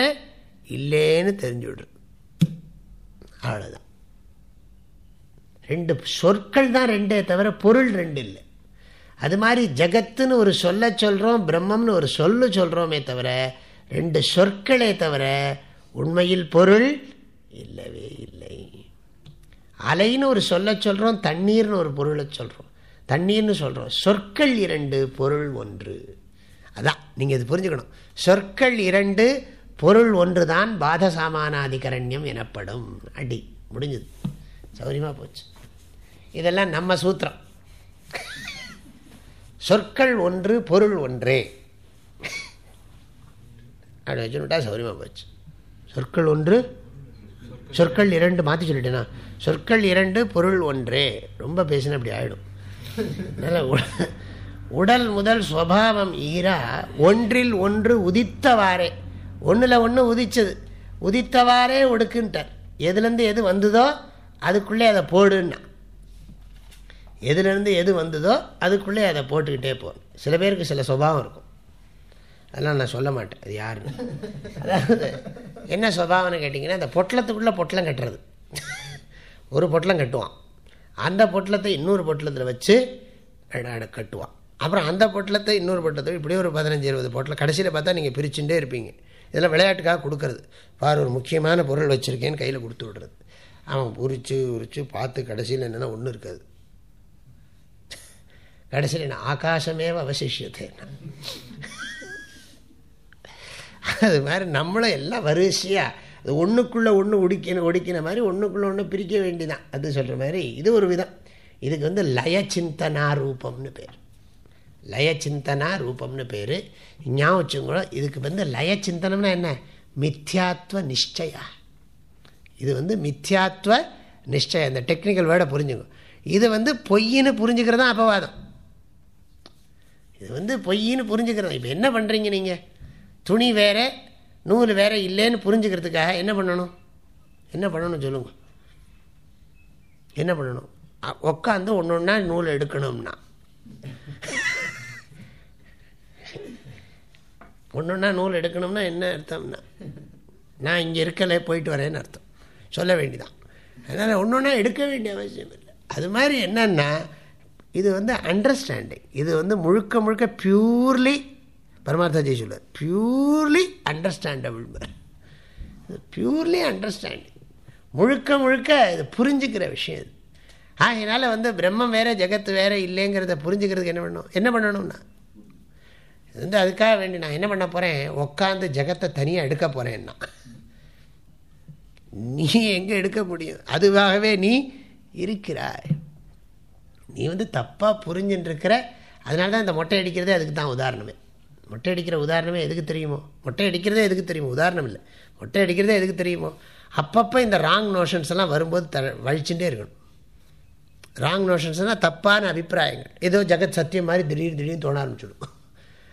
இல்லைன்னு தெரிஞ்சு விடுறது அவ்வளோதான் ரெண்டு சொற்கள் தான் ரெண்டே தவிர பொருள் ரெண்டு இல்லை. அது மாதிரி ஜகத்துன்னு ஒரு சொல்ல சொல்கிறோம் பிரம்மம்னு ஒரு சொல்லு சொல்கிறோமே தவிர ரெண்டு சொற்களே தவிர உண்மையில் பொருள் இல்லவே இல்லை. அலைன்னு ஒரு சொல்ல சொல்கிறோம் தண்ணீர்னு ஒரு பொருளை சொல்கிறோம் தண்ணீர்னு சொல்கிறோம் சொற்கள் இரண்டு பொருள் ஒன்று. அதான் நீங்கள் இது புரிஞ்சுக்கணும். சொற்கள் இரண்டு பொருள் ஒன்று தான் பாத சாமானாதிகரண்யம் எனப்படும். அடி முடிஞ்சது. சௌரியமாக போச்சு. இதெல்லாம் நம்ம சூத்திரம். சொற்கள் ஒன்று பொருள் ஒன்றே. அப்படி வச்சுட்டா சௌரியமாக போச்சு. சொற்கள் ஒன்று சொற்கள் இரண்டு மாற்றி சொல்லிட்டேனா? சொற்கள் இரண்டு பொருள் ஒன்றே. ரொம்ப பேசினா அப்படி ஆகிடும் உடல் முதல் சுவாவம் ஈரா ஒன்றில் ஒன்று உதித்தவாறே. ஒன்றில் ஒன்று உதிச்சது. உதித்தவாறே ஒடுக்குன்ட்டார். எதுலேருந்து எது வந்ததோ அதுக்குள்ளே அதை போடுன்னா. எதுலேருந்து எது வந்ததோ அதுக்குள்ளே அதை போட்டுக்கிட்டே போகணும் சில பேருக்கு சில சுபாவம் இருக்கும். அதெல்லாம் நான் சொல்ல மாட்டேன். அது யாருன்னு. அதாவது என்ன சுபாவம்னு கேட்டிங்கன்னா அந்த பொட்டலத்துக்குள்ளே பொட்டலம் கட்டுறது. ஒரு பொட்டலம் கட்டுவான். அந்த பொட்டலத்தை இன்னொரு பொட்டலத்தில் வச்சு கட்டுவான். அப்புறம் அந்த பொட்டலத்தை இன்னொரு பொட்டலத்தை இப்படியே ஒரு பதினஞ்சு இருபது பொட்டலம் கடைசியில் பார்த்தா நீங்கள் பிரிச்சுட்டே இருப்பீங்க. இதெல்லாம் விளையாட்டுக்காக கொடுக்கறது. பார் ஒரு முக்கியமான பொருள் வச்சுருக்கேன்னு கையில் கொடுத்து விடுறது. அவன் உரித்து உரித்து பார்த்து கடைசியில் என்னென்னா ஒன்றும் இருக்காது. கடைசியில் என்ன? ஆகாசமே அவசிஷியத்தை அது மாதிரி நம்மளும் எல்லாம் வரிசையாக அது ஒன்றுக்குள்ளே ஒன்று ஒடிக்கணும் ஒடிக்கின மாதிரி ஒன்றுக்குள்ளே ஒன்று பிரிக்க வேண்டிதான். அது சொல்கிற மாதிரி இது ஒரு விதம். இதுக்கு வந்து லய சிந்தனா ரூபம்னு பேர். லய சிந்தனா ரூபம்னு பேர். ஞாபகம் இதுக்கு வந்து லய சிந்தனம்னா என்ன? மித்யாத்வ நிச்சயா இது வந்து மித்யாத்வ நிச்சயம் இந்த டெக்னிக்கல் வேர்டை புரிஞ்சுக்கணும் இது வந்து பொய்ன்னு புரிஞ்சுக்கிறது தான் அபவாதம். இது வந்து பொய்ன்னு புரிஞ்சுக்கிறது. இப்போ என்ன பண்ணுறீங்க நீங்கள் துணி வேறு நூல் வேற இல்லைன்னு புரிஞ்சுக்கிறதுக்காக என்ன பண்ணணும்? என்ன பண்ணணும் சொல்லுங்க. என்ன பண்ணணும்? உட்காந்து ஒன்று ஒன்றா நூல் எடுக்கணும்னா. ஒன்று ஒன்றா நூல் எடுக்கணும்னா என்ன அர்த்தம்னா? நான் இங்கே இருக்கலை போயிட்டு வரேன்னு அர்த்தம். சொல்ல வேண்டிதான். அதனால் ஒன்று ஒன்றா எடுக்க வேண்டிய அவசியம் இல்லை. அது மாதிரி என்னன்னா இது வந்து அண்டர்ஸ்டாண்டிங் இது வந்து முழுக்க முழுக்க பியூர்லி பரமார்த்தாஜி சொல்லுவார் பியூர்லி அண்டர்ஸ்டாண்டபிள் பியூர்லி அண்டர்ஸ்டாண்டிங் முழுக்க முழுக்க இது புரிஞ்சுக்கிற விஷயம் இது. ஆகையினால வந்து பிரம்மம் வேற ஜெகத்து வேற இல்லைங்கிறத புரிஞ்சுக்கிறதுக்கு என்ன பண்ணணும்? என்ன பண்ணணும்னா இது வந்து அதுக்காக வேண்டி நான் என்ன பண்ண போகிறேன் உட்காந்து ஜெகத்தை தனியாக எடுக்க போகிறேன்னா நீ எங்கே எடுக்க முடியும்? அதுவாகவே நீ இருக்கிறாய். நீ வந்து தப்பாக புரிஞ்சுட்டு இருக்கிற அதனால தான் இந்த மொட்டை அடிக்கிறதே அதுக்கு தான் உதாரணமே. மொட்டை அடிக்கிற உதாரணமே எதுக்கு தெரியுமோ? மொட்டை அடிக்கிறதே எதுக்கு தெரியுமோ? உதாரணம் இல்லை. மொட்டை அடிக்கிறதே எதுக்கு தெரியுமோ? அப்பப்போ இந்த ராங் நோஷன்ஸ் எல்லாம் வரும்போது த வழிச்சுட்டே இருக்கணும். ராங் நோஷன்ஸ்னால் தப்பான அபிப்பிராயங்கள். ஏதோ ஜெகத் சத்தியம் மாதிரி திடீர்னு திடீர்னு தோண ஆரம்பிச்சிடும்.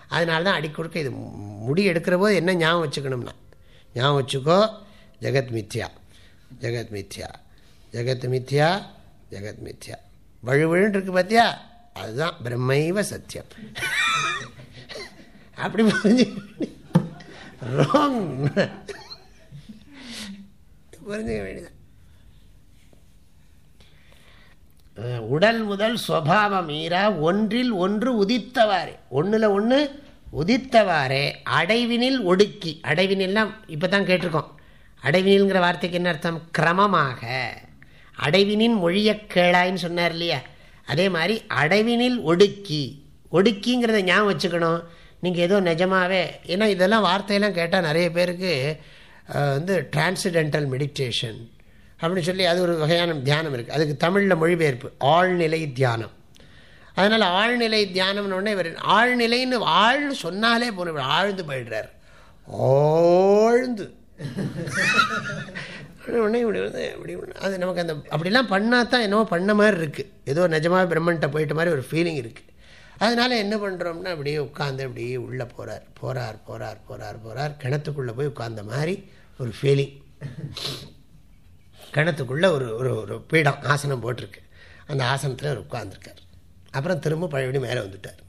அதனால தான் அடி கொடுக்க இது முடி எடுக்கிற போது என்ன ஞாபகம் வச்சுக்கணும்னா ஞாபகம் வச்சுக்கோ ஜெகத் மித்யா ஜெகத் மித்யா ஜெகத் மித்யா ஜெகத் மித்யா. வழுவழுன்னு இருக்கு பார்த்தியா அதுதான் பிரம்மைவ சத்தியம் அப்படி புரிஞ்சு ராங் புரிஞ்சுக்க வேண்டியதான் உடல் முதல் ஸ்வபாவம் மீறா ஒன்றில் ஒன்று உதித்தவாறு. ஒன்றில் ஒன்று உதித்தவாறே. அடைவினில் ஒடுக்கி. அடைவினில்லாம் இப்போ தான் கேட்டிருக்கோம். அடைவினில்ங்கிற வார்த்தைக்கு என்ன அர்த்தம்? கிரமமாக. அடைவினின் மொழிய கேளாயின்னு சொன்னார் இல்லையா? அதே மாதிரி அடைவினில் ஒடுக்கி. ஒடுக்கிங்கிறத ஞாபகம் வச்சுக்கணும். நீங்கள் ஏதோ நிஜமாகவே ஏன்னா இதெல்லாம் வார்த்தையெல்லாம் கேட்டால் நிறைய பேருக்கு வந்து டிரான்சிடென்டல் மெடிடேஷன் அப்படின்னு சொல்லி அது ஒரு வகையான தியானம் இருக்குது அதுக்கு தமிழில் மொழிபெயர்ப்பு ஆழ்நிலை தியானம். அதனால் ஆழ்நிலை தியானம்னு உடனே இவர் ஆழ்நிலைன்னு ஆழ்னு சொன்னாலே போன ஆழ்ந்து போயிடுறார். ஆழ்ந்து. உடனே இப்படி வந்து இப்படி அது நமக்கு அந்த அப்படிலாம் பண்ணால் தான் என்னவோ பண்ண மாதிரி இருக்குது ஏதோ நிஜமாக பிரம்மன்ட்ட போயிட்ட மாதிரி ஒரு ஃபீலிங் இருக்குது அதனால் என்ன பண்ணுறோம்னா அப்படியே உட்காந்து அப்படியே உள்ளே போகிறார் போகிறார் போகிறார் போகிறார் போகிறார் கிணத்துக்குள்ளே போய் உட்காந்த மாதிரி ஒரு ஃபீலிங் கிணத்துக்குள்ளே ஒரு ஒரு ஒரு பீடம் ஆசனம் போட்டிருக்கு. அந்த ஆசனத்தில் அவர் உட்காந்துருக்கார் அப்புறம் திரும்ப பழையபடி மேலே வந்துட்டார்.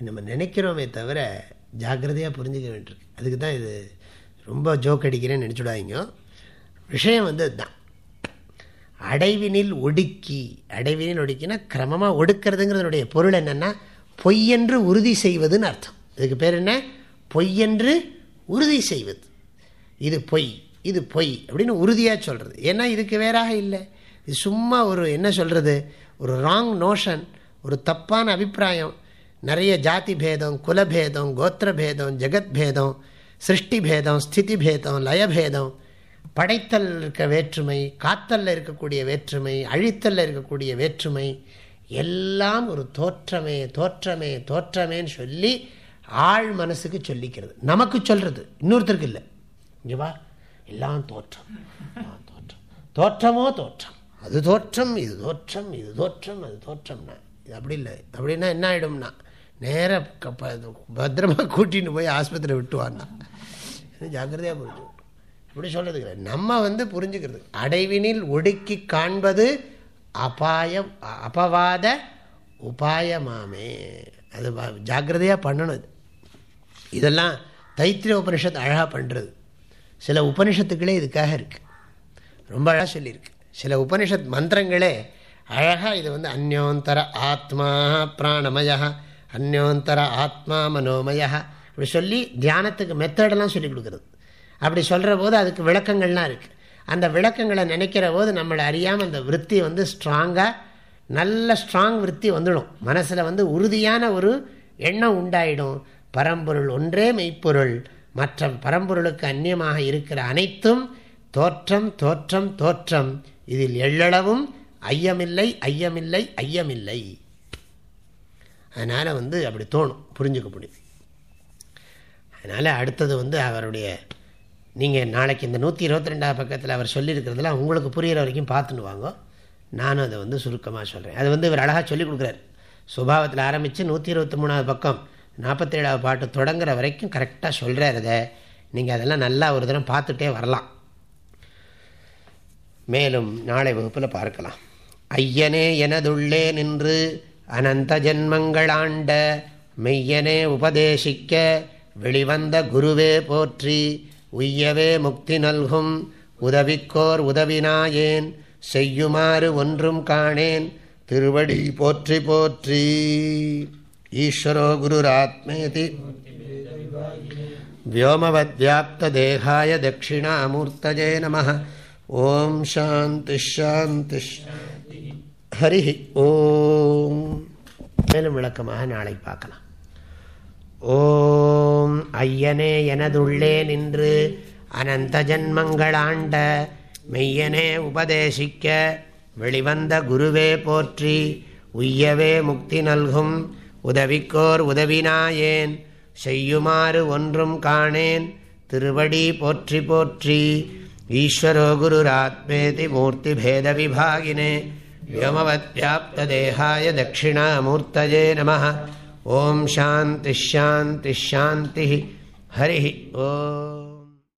நம்ம நினைக்கிறோமே தவிர ஜாக்கிரதையாக புரிஞ்சுக்க வேண்டியிருக்கு. அதுக்கு தான் இது ரொம்ப ஜோக் அடிக்கிறேன்னு நினச்சிடாதீங்க. விஷயம் வந்து அதுதான். அடைவினில் ஒடுக்கி அடைவினில் ஒடுக்கினா கிரமமாக ஒடுக்கிறதுங்கிறதுனுடைய பொருள் என்னென்னா பொய்யென்று உறுதி செய்வதுன்னு அர்த்தம். இதுக்கு பேர் என்ன? பொய்யென்று உறுதி செய்வது. இது பொய் இது பொய் அப்படின்னு உறுதியாக சொல்கிறது ஏன்னா இதுக்கு வேறாக இல்லை. இது சும்மா ஒரு என்ன சொல்கிறது ஒரு ராங் நோஷன் ஒரு தப்பான அபிப்பிராயம். நிறைய ஜாதி பேதம் குலபேதம் கோத்திரபேதம் ஜெகத் பேதம் சிருஷ்டி பேதம் ஸ்திதி பேதம் லயபேதம் படைத்தல் இருக்க வேற்றுமை காத்தலில் இருக்கக்கூடிய வேற்றுமை அழித்தலில் இருக்கக்கூடிய வேற்றுமை எல்லாம் ஒரு தோற்றமே தோற்றமே தோற்றமேன்னு சொல்லி ஆழ் மனசுக்கு சொல்லிக்கிறது. நமக்கு சொல்கிறது இன்னொருத்தருக்கு இல்லை. இங்கேவா எல்லாம் தோற்றம். தோற்றம். தோற்றமோ தோற்றம். அது தோற்றம் இது தோற்றம் இது தோற்றம் அது தோற்றம்னா. இது அப்படி இல்லை. அப்படின்னா என்ன ஆகிடும்னா நேர பத்திரமாக கூட்டின்னு போய் ஆஸ்பத்திரி விட்டுவான்னா. ஜாக்கிரதையாக புரிஞ்சு இப்படி சொல்கிறது நம்ம வந்து புரிஞ்சுக்கிறது. அடைவினில் ஒடுக்கி காண்பது அபாயம் அபவாத உபாயமாமே. அது ஜாக்கிரதையாக பண்ணணும் இதெல்லாம் தைத்திரிய உபனிஷத்து அழகாக பண்ணுறது சில உபனிஷத்துக்களே இதுக்காக இருக்குது ரொம்ப அழகாக சொல்லியிருக்கு. சில உபனிஷத் மந்திரங்களே அழகாக இது வந்து அந்யோந்தர ஆத்மா பிராணமய அந்யோந்தர ஆத்மா மனோமய இப்படி சொல்லி தியானத்துக்கு மெத்தடெல்லாம் சொல்லி கொடுக்குறது. அப்படி சொல்கிற போது அதுக்கு விளக்கங்கள்லாம் இருக்குது அந்த விளக்கங்களை நினைக்கிற போது நம்மளை அறியாமல் அந்த விற்பி வந்து ஸ்ட்ராங்காக நல்ல ஸ்ட்ராங் விற்பி வந்துடும். மனசில் வந்து உறுதியான ஒரு எண்ணம் உண்டாயிடும். பரம்பொருள் ஒன்றே மெய்ப்பொருள். மற்ற பரம்பொருளுக்கு அந்நியமாக இருக்கிற அனைத்தும் தோற்றம் தோற்றம் தோற்றம். இதில் எள்ளளவும் ஐயமில்லை ஐயமில்லை ஐயமில்லை. அதனால் வந்து அப்படி தோணும் புரிஞ்சுக்க முடியும் அதனால் அடுத்தது வந்து அவருடைய நீங்கள் நாளைக்கு இந்த நூற்றி இருபத்தி ரெண்டாவது பக்கத்தில் அவர் சொல்லியிருக்கிறதுலாம் உங்களுக்கு புரிகிற வரைக்கும் பார்த்துன்னு வாங்க. நானும் அதை வந்து சுருக்கமாக சொல்கிறேன் அது வந்து இவர் அழகாக சொல்லிக் கொடுக்குறாரு. சுபாவத்தில் ஆரம்பித்து நூற்றி இருபத்தி மூணாவது பக்கம் நாற்பத்தேழாவது பாட்டு தொடங்குற வரைக்கும் கரெக்டாக சொல்கிறார் அதை நீங்கள் அதெல்லாம் நல்லா ஒரு தினம் பார்த்துட்டே வரலாம். மேலும் நாளை வகுப்பில் பார்க்கலாம். ஐயனே எனதுள்ளே நின்று அனந்த ஜென்மங்களாண்ட மெய்யனே உபதேசிக்க வெளிவந்த குருவே போற்றி உய்யவே முக்தி நல்கும் உதவிக்கோர் உதவினாயேன் செய்யுமாறு ஒன்றும் காணேன் திருவடி போற்றி போற்றி ஈஸ்வரோ குருராத்மேதி व्योमवद्व्याप्तदेहाय दक्षिणामूर्तये नमः ॐ शान्तिश्शान्तिश् हरिः ॐ மேலும் விளக்கமாக நாளை பார்க்கலாம் ஓம் ஐயனே எனதுள்ளே நின்று அனந்த ஜன்மங்களாண்ட மெய்யனே உபதேசிக்க வெளிவந்த குருவே போற்றி உய்யவே முக்தி நல்கும் உதவிக்கோர் உதவினாயேன் செய்யுமாறு ஒன்றும் காணேன் திருவடி போற்றி போற்றி. ஈஸ்வரோ குருராத்மேதி மூர்த்தி பேத விபாகினே வோமவத்யாப்தேகாய தட்சிணாமூர்த்தஜே நம. ஓம் சாந்தி ஷாந்தி ஷாந்தி ஹரி ஓ